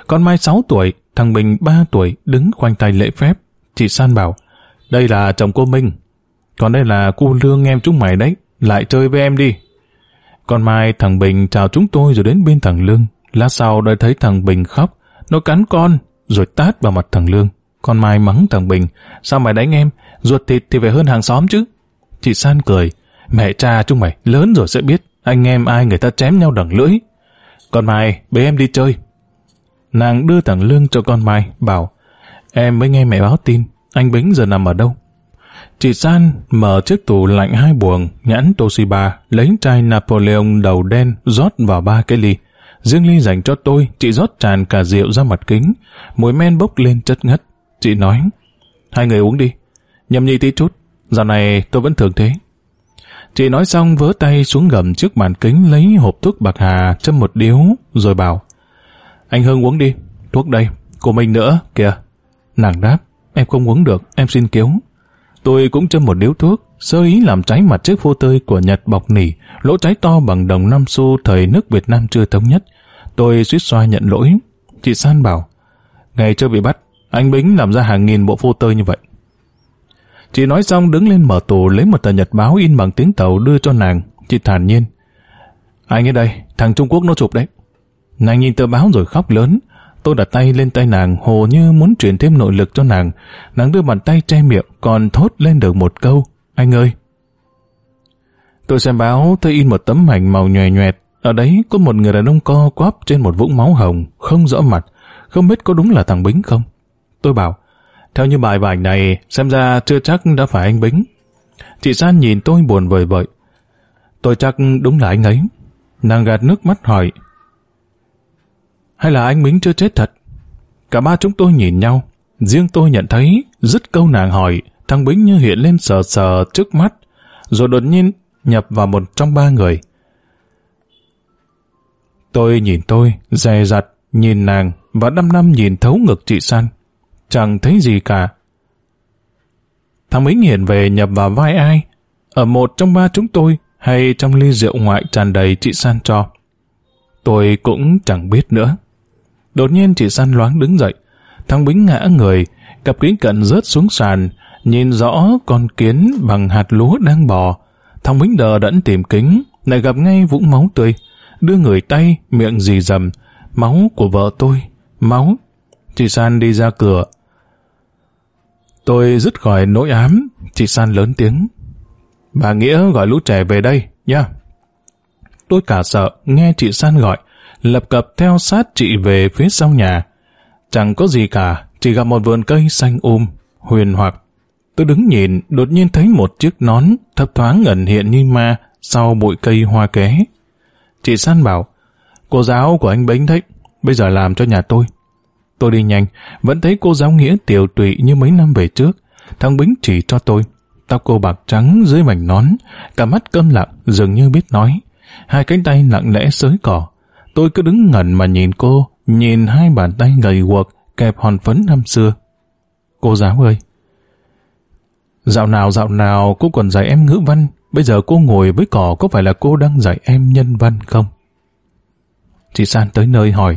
Con Mai 6 tuổi, thằng Bình 3 tuổi đứng khoanh tay lễ phép. Chị San bảo, đây là chồng cô Minh. Còn đây là cô Lương em chúng mày đấy, lại chơi với em đi. Con Mai thằng Bình chào chúng tôi rồi đến bên thằng Lương. Lát sau đã thấy thằng Bình khóc, nó cắn con, rồi tát vào mặt thằng Lương. Con Mai mắng thằng Bình, sao mày đánh em, ruột thịt thì phải hơn hàng xóm chứ. Chị San cười, mẹ cha chúng mày lớn rồi sẽ biết, anh em ai người ta chém nhau đằng lưỡi. Con Mai, bế em đi chơi. Nàng đưa thằng Lương cho con Mai, bảo, em mới nghe mẹ báo tin, anh Bính giờ nằm ở đâu. Chị San mở chiếc tủ lạnh hai buồng, nhãn Toshiba, lấy chai Napoleon đầu đen rót vào ba cái ly. Riêng ly dành cho tôi, chị rót tràn cả rượu ra mặt kính, mùi men bốc lên chất ngất. Chị nói, hai người uống đi, nhầm nhi tí chút, dạo này tôi vẫn thường thế. Chị nói xong vớ tay xuống gầm trước bàn kính lấy hộp thuốc bạc hà châm một điếu, rồi bảo, anh Hưng uống đi, thuốc đây, của mình nữa, kìa. Nàng đáp, em không uống được, em xin cứu. Tôi cũng châm một điếu thuốc, sơ ý làm cháy mặt chiếc phô tơi của Nhật bọc nỉ, lỗ cháy to bằng đồng năm xu thời nước Việt Nam chưa thống nhất. Tôi suýt xoa nhận lỗi. Chị San bảo, ngày chưa bị bắt, anh Bính làm ra hàng nghìn bộ phô tơi như vậy. Chị nói xong đứng lên mở tủ lấy một tờ nhật báo in bằng tiếng tàu đưa cho nàng. Chị thản nhiên. Anh ở đây, thằng Trung Quốc nó chụp đấy. Nàng nhìn tờ báo rồi khóc lớn. Tôi đặt tay lên tay nàng hồ như muốn truyền thêm nội lực cho nàng. Nàng đưa bàn tay che miệng còn thốt lên được một câu. Anh ơi! Tôi xem báo thấy in một tấm ảnh màu nhòe nhòe Ở đấy có một người đàn ông co quắp trên một vũng máu hồng, không rõ mặt, không biết có đúng là thằng Bính không? Tôi bảo, theo như bài và ảnh này, xem ra chưa chắc đã phải anh Bính. Chị San nhìn tôi buồn vời vợi. Tôi chắc đúng là anh ấy. Nàng gạt nước mắt hỏi. Hay là anh Bính chưa chết thật? Cả ba chúng tôi nhìn nhau. Riêng tôi nhận thấy, dứt câu nàng hỏi, thằng Bính như hiện lên sờ sờ trước mắt, rồi đột nhiên nhập vào một trong ba người. Tôi nhìn tôi, dè dặt, nhìn nàng và năm năm nhìn thấu ngực chị San. Chẳng thấy gì cả. Thằng Bính hiện về nhập vào vai ai? Ở một trong ba chúng tôi hay trong ly rượu ngoại tràn đầy chị San cho? Tôi cũng chẳng biết nữa. Đột nhiên chị San loáng đứng dậy. Thằng Bính ngã người, cặp kính cận rớt xuống sàn, nhìn rõ con kiến bằng hạt lúa đang bò. Thằng Bính đờ đẫn tìm kính, lại gặp ngay vũng máu tươi. Đưa người tay, miệng dì dầm. Máu của vợ tôi. Máu. Chị San đi ra cửa. Tôi dứt khỏi nỗi ám. Chị San lớn tiếng. Bà Nghĩa gọi lũ trẻ về đây, nha. Tôi cả sợ, nghe chị San gọi, lập cập theo sát chị về phía sau nhà. Chẳng có gì cả, chỉ gặp một vườn cây xanh um, huyền hoặc. Tôi đứng nhìn, đột nhiên thấy một chiếc nón thấp thoáng ẩn hiện như ma sau bụi cây hoa ké. Chị San bảo, cô giáo của anh Bính đấy, bây giờ làm cho nhà tôi. Tôi đi nhanh, vẫn thấy cô giáo Nghĩa tiểu tụy như mấy năm về trước. Thằng Bính chỉ cho tôi. Tóc cô bạc trắng dưới mảnh nón, cả mắt câm lặng, dường như biết nói. Hai cánh tay lặng lẽ sới cỏ. Tôi cứ đứng ngẩn mà nhìn cô, nhìn hai bàn tay gầy guộc, kẹp hòn phấn năm xưa. Cô giáo ơi! Dạo nào dạo nào cô còn dạy em ngữ văn, bây giờ cô ngồi với cỏ có phải là cô đang dạy em nhân văn không? Chị San tới nơi hỏi,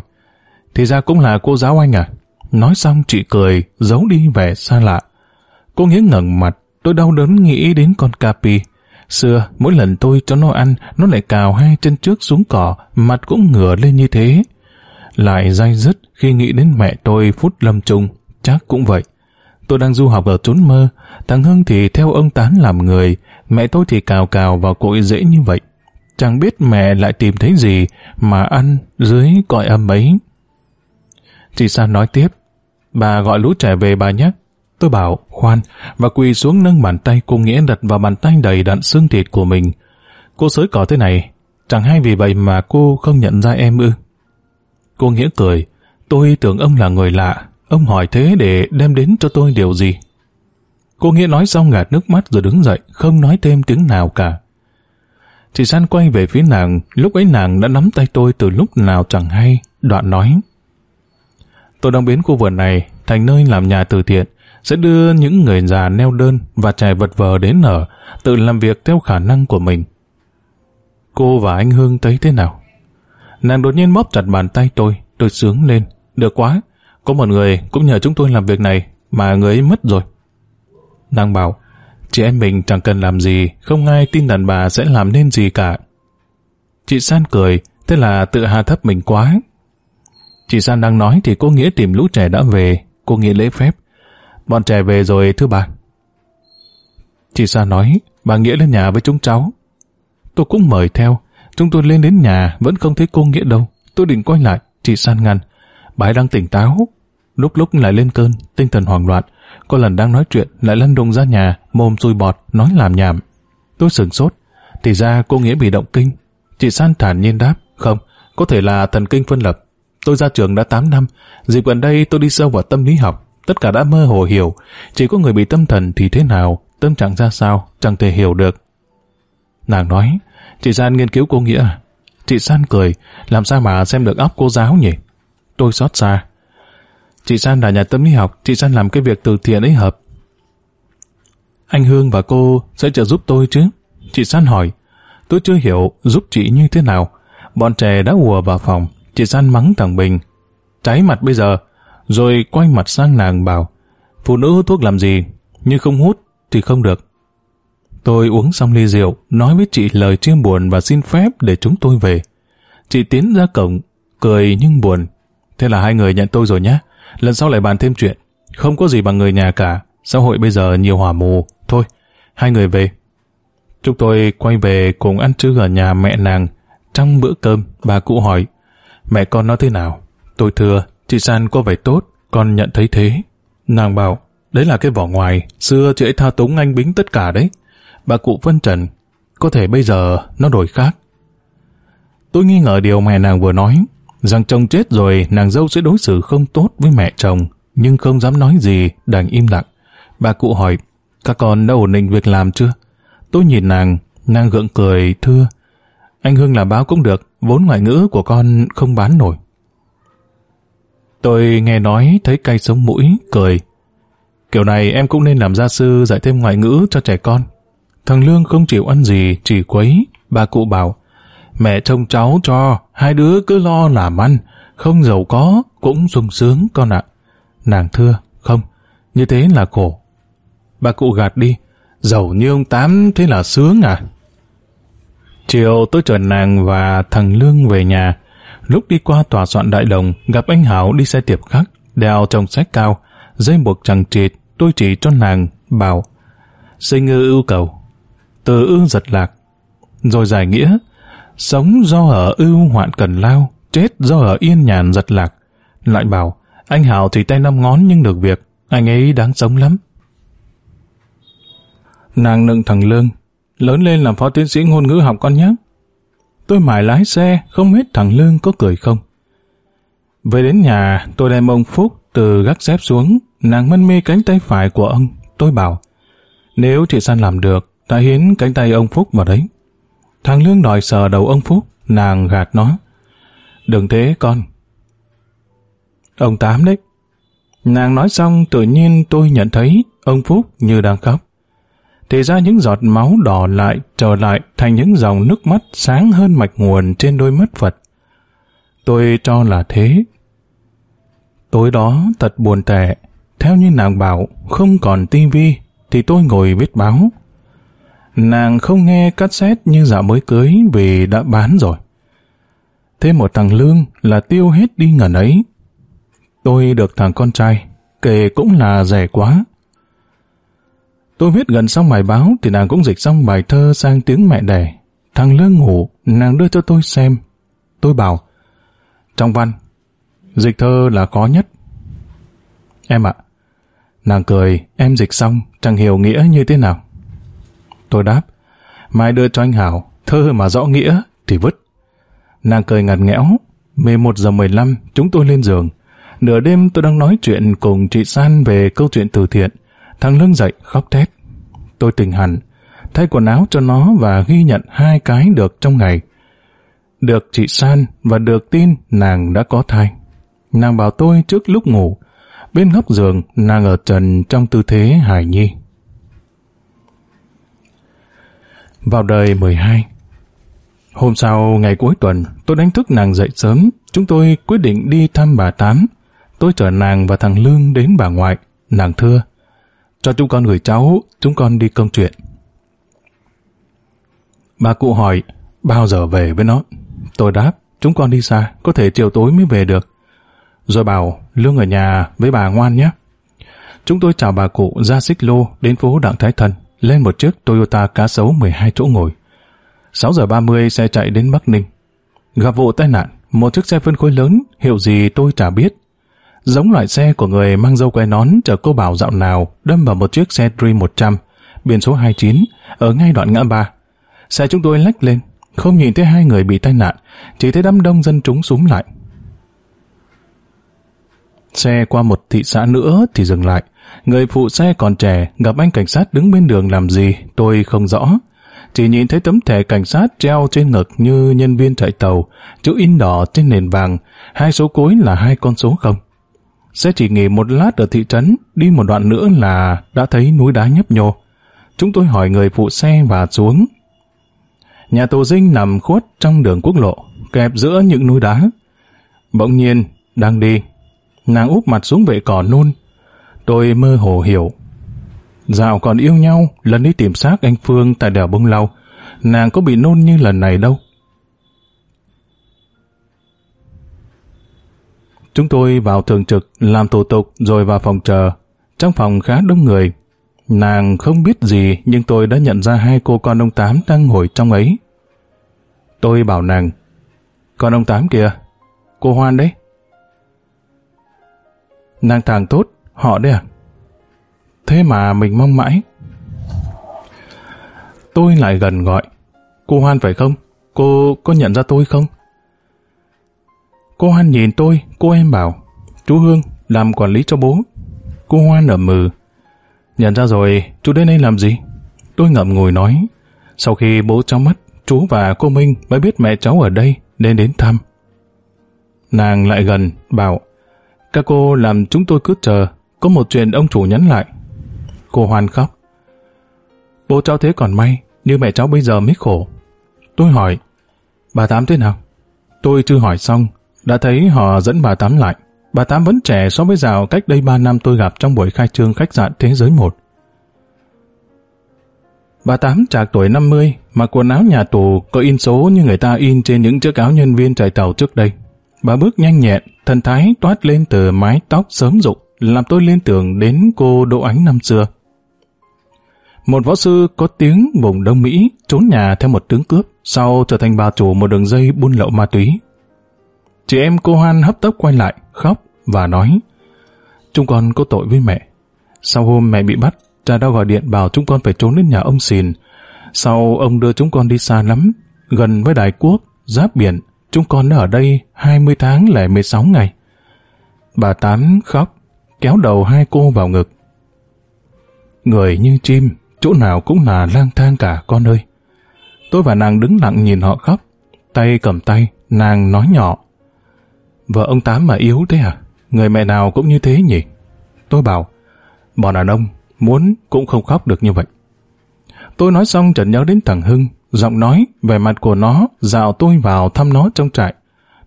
thì ra cũng là cô giáo anh à? Nói xong chị cười, giấu đi vẻ xa lạ. Cô nghĩa ngẩng mặt, tôi đau đớn nghĩ đến con Capi. Xưa, mỗi lần tôi cho nó ăn, nó lại cào hai chân trước xuống cỏ, mặt cũng ngửa lên như thế. Lại dai dứt khi nghĩ đến mẹ tôi phút lâm chung, chắc cũng vậy. Tôi đang du học ở trốn mơ, thằng Hưng thì theo ông Tán làm người, mẹ tôi thì cào cào vào cội dễ như vậy. Chẳng biết mẹ lại tìm thấy gì mà ăn dưới cõi âm ấy. Chị Sa nói tiếp, bà gọi lũ trẻ về bà nhé. Tôi bảo, khoan, và quỳ xuống nâng bàn tay cô Nghĩa đặt vào bàn tay đầy đặn xương thịt của mình. Cô sới cỏ thế này, chẳng hay vì vậy mà cô không nhận ra em ư. Cô Nghĩa cười, tôi tưởng ông là người lạ, ông hỏi thế để đem đến cho tôi điều gì. Cô Nghĩa nói xong gạt nước mắt rồi đứng dậy, không nói thêm tiếng nào cả. Chị San quay về phía nàng, lúc ấy nàng đã nắm tay tôi từ lúc nào chẳng hay, đoạn nói. Tôi đang biến khu vườn này thành nơi làm nhà từ thiện, sẽ đưa những người già neo đơn và trẻ vật vờ đến ở, tự làm việc theo khả năng của mình. Cô và anh Hương thấy thế nào? Nàng đột nhiên bóp chặt bàn tay tôi, tôi sướng lên. Được quá, có một người cũng nhờ chúng tôi làm việc này, mà người ấy mất rồi. Nàng bảo, chị em mình chẳng cần làm gì, không ai tin đàn bà sẽ làm nên gì cả. Chị San cười, thế là tự hạ thấp mình quá. Chị San đang nói thì cô Nghĩa tìm lũ trẻ đã về, cô Nghĩa lễ phép. Bọn trẻ về rồi thưa bà. Chị San nói, bà Nghĩa lên nhà với chúng cháu. Tôi cũng mời theo, chúng tôi lên đến nhà vẫn không thấy cô Nghĩa đâu. Tôi định quay lại, chị San ngăn. Bà ấy đang tỉnh táo, lúc lúc lại lên cơn, tinh thần hoảng loạn. Có lần đang nói chuyện, lại lăn đùng ra nhà, mồm xui bọt, nói làm nhảm. Tôi sửng sốt, thì ra cô Nghĩa bị động kinh. Chị San thản nhiên đáp, không, có thể là thần kinh phân lập. Tôi ra trường đã 8 năm, dịp gần đây tôi đi sâu vào tâm lý học, tất cả đã mơ hồ hiểu, chỉ có người bị tâm thần thì thế nào, tâm trạng ra sao, chẳng thể hiểu được. Nàng nói, chị San nghiên cứu cô Nghĩa à? Chị San cười, làm sao mà xem được óc cô giáo nhỉ? Tôi xót xa. Chị San là nhà tâm lý học, chị San làm cái việc từ thiện ấy hợp. Anh Hương và cô sẽ trợ giúp tôi chứ? Chị San hỏi. Tôi chưa hiểu giúp chị như thế nào. Bọn trẻ đã ùa vào phòng, chị San mắng thằng Bình. Cháy mặt bây giờ, rồi quay mặt sang nàng bảo, phụ nữ hút thuốc làm gì, nhưng không hút thì không được. Tôi uống xong ly rượu, nói với chị lời chia buồn và xin phép để chúng tôi về. Chị tiến ra cổng, cười nhưng buồn. Thế là hai người nhận tôi rồi nhé. Lần sau lại bàn thêm chuyện. Không có gì bằng người nhà cả. Xã hội bây giờ nhiều hỏa mù. Thôi, hai người về. Chúng tôi quay về cùng ăn trưa ở nhà mẹ nàng. Trong bữa cơm, bà cụ hỏi, mẹ con nó thế nào? Tôi thưa, Chị San có vẻ tốt, con nhận thấy thế. Nàng bảo, đấy là cái vỏ ngoài, xưa chị ấy thao túng anh Bính tất cả đấy. Bà cụ phân trần, có thể bây giờ nó đổi khác. Tôi nghi ngờ điều mẹ nàng vừa nói, rằng chồng chết rồi nàng dâu sẽ đối xử không tốt với mẹ chồng, nhưng không dám nói gì, đành im lặng. Bà cụ hỏi, các con đã ổn định việc làm chưa? Tôi nhìn nàng, nàng gượng cười, thưa. Anh Hưng làm báo cũng được, vốn ngoại ngữ của con không bán nổi. Tôi nghe nói thấy cay sống mũi, cười. Kiểu này em cũng nên làm gia sư dạy thêm ngoại ngữ cho trẻ con. Thằng Lương không chịu ăn gì, chỉ quấy. Bà cụ bảo, mẹ trông cháu cho, hai đứa cứ lo làm ăn, không giàu có, cũng sung sướng con ạ. Nàng thưa, không, như thế là khổ. Bà cụ gạt đi, giàu như ông Tám thế là sướng à? Chiều tôi chở nàng và thằng Lương về nhà. Lúc đi qua tòa soạn đại đồng, gặp anh Hảo đi xe tiệp khắc, đeo trong sách cao, dây buộc chẳng trịt, tôi chỉ cho nàng, bảo, sinh ngư ưu cầu, từ ưu giật lạc, rồi giải nghĩa, sống do ở ưu hoạn cần lao, chết do ở yên nhàn giật lạc. Lại bảo, anh Hảo thì tay năm ngón nhưng được việc, anh ấy đáng sống lắm. Nàng nựng thằng Lương, lớn lên làm phó tiến sĩ ngôn ngữ học con nhé. Tôi mải lái xe, không biết thằng Lương có cười không. Về đến nhà, tôi đem ông Phúc từ gác xếp xuống, nàng mân mê cánh tay phải của ông. Tôi bảo, nếu chị San làm được, ta hiến cánh tay ông Phúc vào đấy. Thằng Lương đòi sờ đầu ông Phúc, nàng gạt nó. Đừng thế con. Ông Tám đấy. Nàng nói xong tự nhiên tôi nhận thấy ông Phúc như đang khóc thì ra những giọt máu đỏ lại trở lại thành những dòng nước mắt sáng hơn mạch nguồn trên đôi mắt Phật. Tôi cho là thế. Tối đó thật buồn tẻ, theo như nàng bảo không còn tivi thì tôi ngồi viết báo. Nàng không nghe cassette như dạo mới cưới vì đã bán rồi. Thêm một thằng Lương là tiêu hết đi ngần ấy. Tôi được thằng con trai, kể cũng là rẻ quá. Tôi viết gần xong bài báo thì nàng cũng dịch xong bài thơ sang tiếng mẹ đẻ. Thằng Lương ngủ, nàng đưa cho tôi xem. Tôi bảo, trong văn, dịch thơ là khó nhất. Em ạ, nàng cười, em dịch xong, chẳng hiểu nghĩa như thế nào. Tôi đáp, mai đưa cho anh Hảo, thơ mà rõ nghĩa thì vứt. Nàng cười ngặt nghẽo, 11 giờ 15 chúng tôi lên giường. Nửa đêm tôi đang nói chuyện cùng chị San về câu chuyện từ thiện. Thằng lưng dậy khóc thét. Tôi tỉnh hẳn, thay quần áo cho nó và ghi nhận hai cái được trong ngày. Được chị San và được tin nàng đã có thai. Nàng bảo tôi trước lúc ngủ, bên góc giường nàng ở trần trong tư thế hài nhi. Vào đời 12 Hôm sau, ngày cuối tuần, tôi đánh thức nàng dậy sớm. Chúng tôi quyết định đi thăm bà Tám. Tôi chở nàng và thằng Lương đến bà ngoại. Nàng thưa, cho chúng con gửi cháu, chúng con đi công chuyện. Bà cụ hỏi, bao giờ về với nó? Tôi đáp, chúng con đi xa, có thể chiều tối mới về được. Rồi bảo, Lương ở nhà với bà ngoan nhé. Chúng tôi chào bà cụ ra xích lô đến phố Đặng Thái Thân, lên một chiếc Toyota cá sấu 12 chỗ ngồi. 6 giờ 30 xe chạy đến Bắc Ninh. Gặp vụ tai nạn, một chiếc xe phân khối lớn, hiệu gì tôi chả biết, giống loại xe của người mang dâu quay nón chở cô bảo dạo nào đâm vào một chiếc xe Dream 100, biển số 29, ở ngay đoạn ngã ba. Xe chúng tôi lách lên, không nhìn thấy hai người bị tai nạn, chỉ thấy đám đông dân chúng súng lại. Xe qua một thị xã nữa thì dừng lại. Người phụ xe còn trẻ, gặp anh cảnh sát đứng bên đường làm gì, tôi không rõ. Chỉ nhìn thấy tấm thẻ cảnh sát treo trên ngực như nhân viên chạy tàu, chữ in đỏ trên nền vàng, hai số cuối là hai con số không. Sẽ chỉ nghỉ một lát ở thị trấn, đi một đoạn nữa là đã thấy núi đá nhấp nhô. Chúng tôi hỏi người phụ xe và xuống. Nhà tù dinh nằm khuất trong đường quốc lộ, kẹp giữa những núi đá. Bỗng nhiên, đang đi, nàng úp mặt xuống vệ cỏ nôn. Tôi mơ hồ hiểu. Dạo còn yêu nhau, lần đi tìm xác anh Phương tại đèo bông lau, nàng có bị nôn như lần này đâu. Chúng tôi vào thường trực, làm thủ tục rồi vào phòng chờ. Trong phòng khá đông người. Nàng không biết gì nhưng tôi đã nhận ra hai cô con ông Tám đang ngồi trong ấy. Tôi bảo nàng, con ông Tám kìa, cô Hoan đấy. Nàng thằng tốt, họ đấy à? Thế mà mình mong mãi. Tôi lại gần gọi. Cô Hoan phải không? Cô có nhận ra tôi không? Cô Hoan nhìn tôi, cô em bảo. Chú Hương, làm quản lý cho bố. Cô Hoan ở mừ. Nhận ra rồi, chú đến đây làm gì? Tôi ngậm ngùi nói. Sau khi bố cháu mất, chú và cô Minh mới biết mẹ cháu ở đây nên đến thăm. Nàng lại gần, bảo Các cô làm chúng tôi cứ chờ, có một chuyện ông chủ nhắn lại. Cô Hoan khóc. Bố cháu thế còn may, như mẹ cháu bây giờ mới khổ. Tôi hỏi, bà Tám thế nào? Tôi chưa hỏi xong, đã thấy họ dẫn bà Tám lại. Bà Tám vẫn trẻ so với rào cách đây 3 năm tôi gặp trong buổi khai trương khách sạn Thế giới 1. Bà Tám trạc tuổi 50, mặc quần áo nhà tù có in số như người ta in trên những chiếc áo nhân viên chạy tàu trước đây. Bà bước nhanh nhẹn, thần thái toát lên từ mái tóc sớm rụng, làm tôi liên tưởng đến cô Đỗ Ánh năm xưa. Một võ sư có tiếng vùng Đông Mỹ trốn nhà theo một tướng cướp, sau trở thành bà chủ một đường dây buôn lậu ma túy. Chị em cô Hoan hấp tấp quay lại, khóc và nói Chúng con có tội với mẹ. Sau hôm mẹ bị bắt, cha đã gọi điện bảo chúng con phải trốn đến nhà ông Xìn. Sau ông đưa chúng con đi xa lắm, gần với Đại Quốc, giáp biển, chúng con đã ở đây 20 tháng lẻ 16 ngày. Bà Tám khóc, kéo đầu hai cô vào ngực. Người như chim, chỗ nào cũng là lang thang cả con ơi. Tôi và nàng đứng lặng nhìn họ khóc, tay cầm tay, nàng nói nhỏ. Vợ ông Tám mà yếu thế à? Người mẹ nào cũng như thế nhỉ? Tôi bảo, bọn đàn ông muốn cũng không khóc được như vậy. Tôi nói xong chợt nhớ đến thằng Hưng, giọng nói, vẻ mặt của nó dạo tôi vào thăm nó trong trại.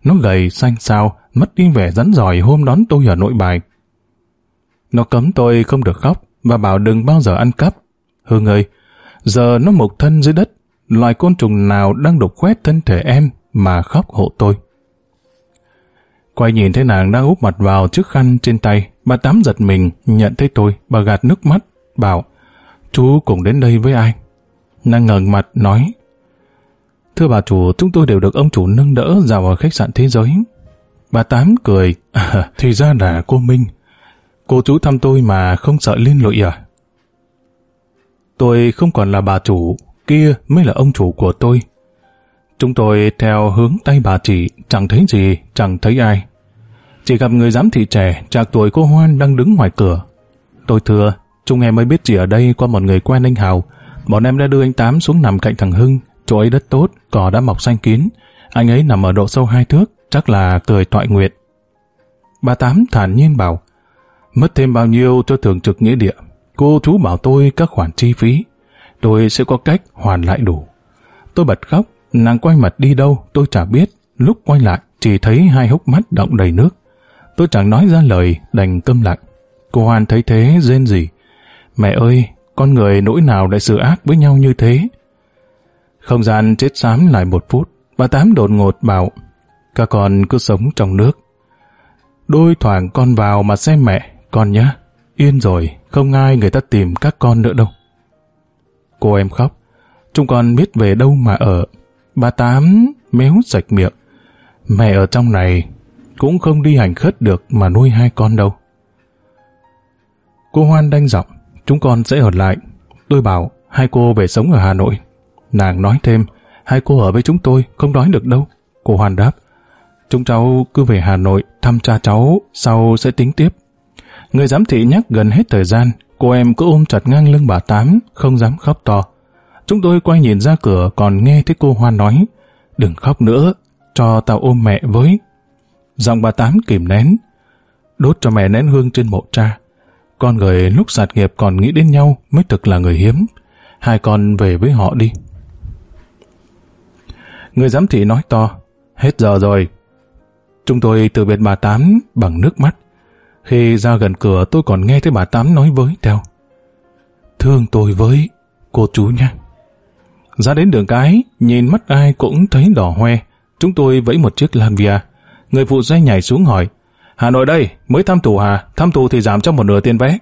Nó gầy, xanh xao, mất đi vẻ rắn giỏi hôm đón tôi ở nội bài. Nó cấm tôi không được khóc và bảo đừng bao giờ ăn cắp. Hương ơi, giờ nó mục thân dưới đất, loài côn trùng nào đang đục khoét thân thể em mà khóc hộ tôi. Quay nhìn thấy nàng đang úp mặt vào chiếc khăn trên tay, bà Tám giật mình, nhận thấy tôi, bà gạt nước mắt, bảo, chú cùng đến đây với ai? Nàng ngẩng mặt, nói, Thưa bà chủ, chúng tôi đều được ông chủ nâng đỡ vào ở khách sạn thế giới. Bà Tám cười, à, thì ra là cô Minh. Cô chú thăm tôi mà không sợ liên lụy à? Tôi không còn là bà chủ, kia mới là ông chủ của tôi. Chúng tôi theo hướng tay bà chị chẳng thấy gì, chẳng thấy ai. Chỉ gặp người giám thị trẻ, trạc tuổi cô Hoan đang đứng ngoài cửa. Tôi thưa, chúng em mới biết chị ở đây qua một người quen anh Hào. Bọn em đã đưa anh Tám xuống nằm cạnh thằng Hưng, chỗ ấy đất tốt, cỏ đã mọc xanh kín. Anh ấy nằm ở độ sâu hai thước, chắc là cười toại nguyệt. Bà Tám thản nhiên bảo, mất thêm bao nhiêu cho thường trực nghĩa địa. Cô chú bảo tôi các khoản chi phí. Tôi sẽ có cách hoàn lại đủ. Tôi bật khóc, nàng quay mặt đi đâu tôi chả biết. Lúc quay lại, chỉ thấy hai hốc mắt động đầy nước. Tôi chẳng nói ra lời, đành câm lặng. Cô Hoan thấy thế, rên gì. Mẹ ơi, con người nỗi nào lại sự ác với nhau như thế? Không gian chết xám lại một phút, bà Tám đột ngột bảo, các con cứ sống trong nước. Đôi thoảng con vào mà xem mẹ, con nhá. Yên rồi, không ai người ta tìm các con nữa đâu. Cô em khóc, chúng con biết về đâu mà ở. Bà Tám méo sạch miệng. Mẹ ở trong này cũng không đi hành khất được mà nuôi hai con đâu. Cô Hoan đanh giọng, chúng con sẽ ở lại. Tôi bảo, hai cô về sống ở Hà Nội. Nàng nói thêm, hai cô ở với chúng tôi, không đói được đâu. Cô Hoan đáp, chúng cháu cứ về Hà Nội thăm cha cháu, sau sẽ tính tiếp. Người giám thị nhắc gần hết thời gian, cô em cứ ôm chặt ngang lưng bà Tám, không dám khóc to. Chúng tôi quay nhìn ra cửa còn nghe thấy cô Hoan nói, đừng khóc nữa, cho tao ôm mẹ với. Giọng bà Tám kìm nén, đốt cho mẹ nén hương trên mộ cha. Con người lúc sạt nghiệp còn nghĩ đến nhau mới thực là người hiếm. Hai con về với họ đi. Người giám thị nói to, hết giờ rồi. Chúng tôi từ biệt bà Tám bằng nước mắt. Khi ra gần cửa tôi còn nghe thấy bà Tám nói với theo. Thương tôi với cô chú nha. Ra đến đường cái, nhìn mắt ai cũng thấy đỏ hoe. Chúng tôi vẫy một chiếc Lanvia. Người phụ xe nhảy xuống hỏi, Hà Nội đây, mới thăm tù hà, thăm tù thì giảm cho một nửa tiền vé.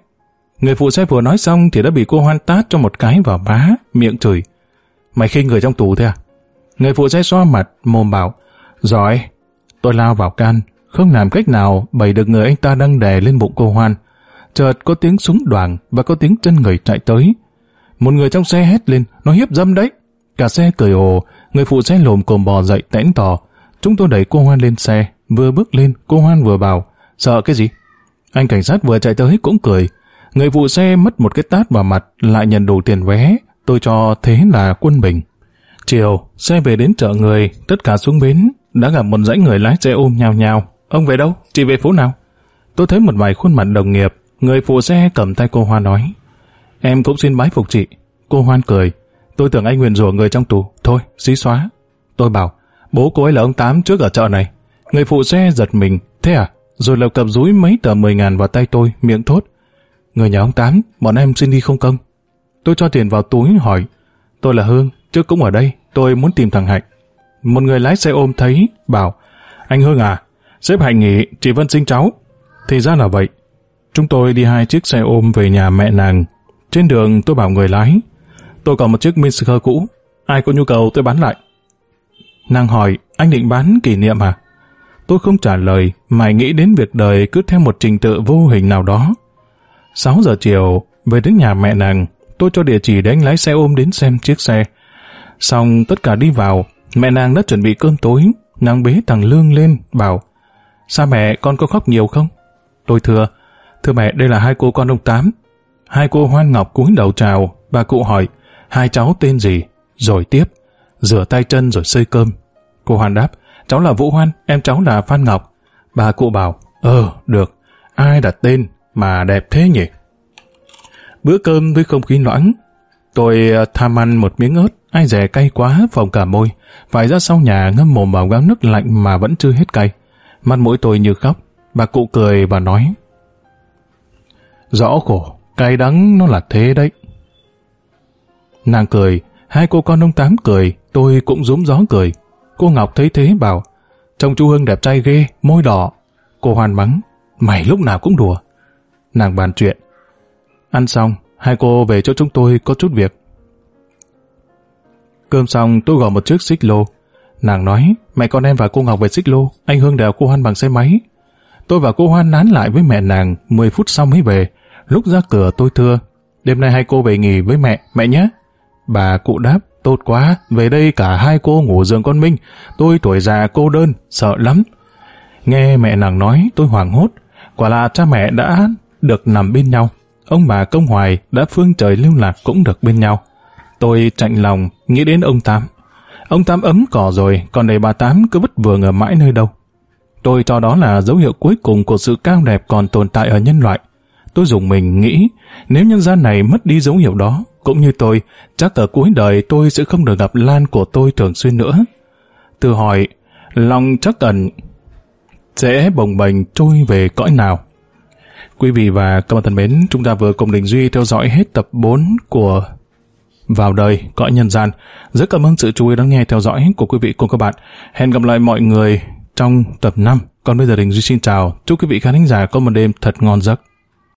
Người phụ xe vừa nói xong thì đã bị cô hoan tát cho một cái vào má, miệng chửi. Mày khinh người trong tù thế à? Người phụ xe xoa mặt, mồm bảo, Giỏi, tôi lao vào can, không làm cách nào bày được người anh ta đang đè lên bụng cô Hoan. Chợt có tiếng súng đoàn và có tiếng chân người chạy tới. Một người trong xe hét lên, nó hiếp dâm đấy. Cả xe cười ồ, người phụ xe lồm cồm bò dậy tẽn tò. Chúng tôi đẩy cô Hoan lên xe, vừa bước lên, cô Hoan vừa bảo, sợ cái gì? Anh cảnh sát vừa chạy tới cũng cười. Người phụ xe mất một cái tát vào mặt, lại nhận đủ tiền vé. Tôi cho thế là quân bình. Chiều, xe về đến chợ người, tất cả xuống bến, đã gặp một dãy người lái xe ôm nhào nhào. Ông về đâu? Chị về phố nào? Tôi thấy một vài khuôn mặt đồng nghiệp, người phụ xe cầm tay cô Hoa nói. Em cũng xin bái phục chị. Cô Hoan cười. Tôi tưởng anh nguyện rủa người trong tù. Thôi, xí xóa. Tôi bảo, bố cô ấy là ông Tám trước ở chợ này. Người phụ xe giật mình. Thế à? Rồi lập cập rúi mấy tờ mười ngàn vào tay tôi, miệng thốt. Người nhà ông Tám, bọn em xin đi không công. Tôi cho tiền vào túi hỏi. Tôi là Hương, trước cũng ở đây. Tôi muốn tìm thằng Hạnh. Một người lái xe ôm thấy, bảo. Anh Hương à, xếp Hạnh nghỉ, chị Vân sinh cháu. Thì ra là vậy. Chúng tôi đi hai chiếc xe ôm về nhà mẹ nàng. Trên đường tôi bảo người lái. Tôi còn một chiếc Minsker cũ. Ai có nhu cầu tôi bán lại. Nàng hỏi, anh định bán kỷ niệm à? Tôi không trả lời, mày nghĩ đến việc đời cứ theo một trình tự vô hình nào đó. 6 giờ chiều, về đến nhà mẹ nàng, tôi cho địa chỉ để anh lái xe ôm đến xem chiếc xe. Xong tất cả đi vào, mẹ nàng đã chuẩn bị cơm tối, nàng bế thằng Lương lên, bảo Sao mẹ, con có khóc nhiều không? Tôi thưa, thưa mẹ, đây là hai cô con ông Tám. Hai cô hoan ngọc cúi đầu chào, bà cụ hỏi, hai cháu tên gì? Rồi tiếp, rửa tay chân rồi xơi cơm. Cô Hoan đáp, cháu là Vũ Hoan, em cháu là Phan Ngọc. Bà cụ bảo, ờ, được, ai đặt tên mà đẹp thế nhỉ? Bữa cơm với không khí loãng, tôi ờ, tham ăn một miếng ớt, ai rẻ cay quá phòng cả môi, phải ra sau nhà ngâm mồm vào gáo nước lạnh mà vẫn chưa hết cay. Mắt mũi tôi như khóc, bà cụ cười và nói, Rõ khổ, cay đắng nó là thế đấy. Nàng cười, hai cô con ông Tám cười, tôi cũng rúm gió cười. Cô Ngọc thấy thế bảo, trông chú Hưng đẹp trai ghê, môi đỏ. Cô Hoan mắng, mày lúc nào cũng đùa. Nàng bàn chuyện. Ăn xong, hai cô về chỗ chúng tôi có chút việc. Cơm xong tôi gọi một chiếc xích lô. Nàng nói, mẹ con em và cô Ngọc về xích lô, anh Hương đèo cô Hoan bằng xe máy. Tôi và cô Hoan nán lại với mẹ nàng, 10 phút sau mới về. Lúc ra cửa tôi thưa, đêm nay hai cô về nghỉ với mẹ, mẹ nhé. Bà cụ đáp, tốt quá, về đây cả hai cô ngủ giường con Minh, tôi tuổi già cô đơn, sợ lắm. Nghe mẹ nàng nói, tôi hoảng hốt, quả là cha mẹ đã được nằm bên nhau. Ông bà công hoài đã phương trời lưu lạc cũng được bên nhau. Tôi chạnh lòng, nghĩ đến ông Tám. Ông Tám ấm cỏ rồi, còn để bà Tám cứ vứt vừa ở mãi nơi đâu. Tôi cho đó là dấu hiệu cuối cùng của sự cao đẹp còn tồn tại ở nhân loại. Tôi dùng mình nghĩ, nếu nhân gian này mất đi dấu hiệu đó, cũng như tôi, chắc ở cuối đời tôi sẽ không được gặp Lan của tôi thường xuyên nữa. Từ hỏi, lòng chắc ẩn sẽ bồng bềnh trôi về cõi nào? Quý vị và các bạn thân mến, chúng ta vừa cùng Đình Duy theo dõi hết tập 4 của Vào đời, cõi nhân gian. Rất cảm ơn sự chú ý lắng nghe theo dõi của quý vị cùng các bạn. Hẹn gặp lại mọi người trong tập 5. Còn bây giờ Đình Duy xin chào. Chúc quý vị khán giả có một đêm thật ngon giấc.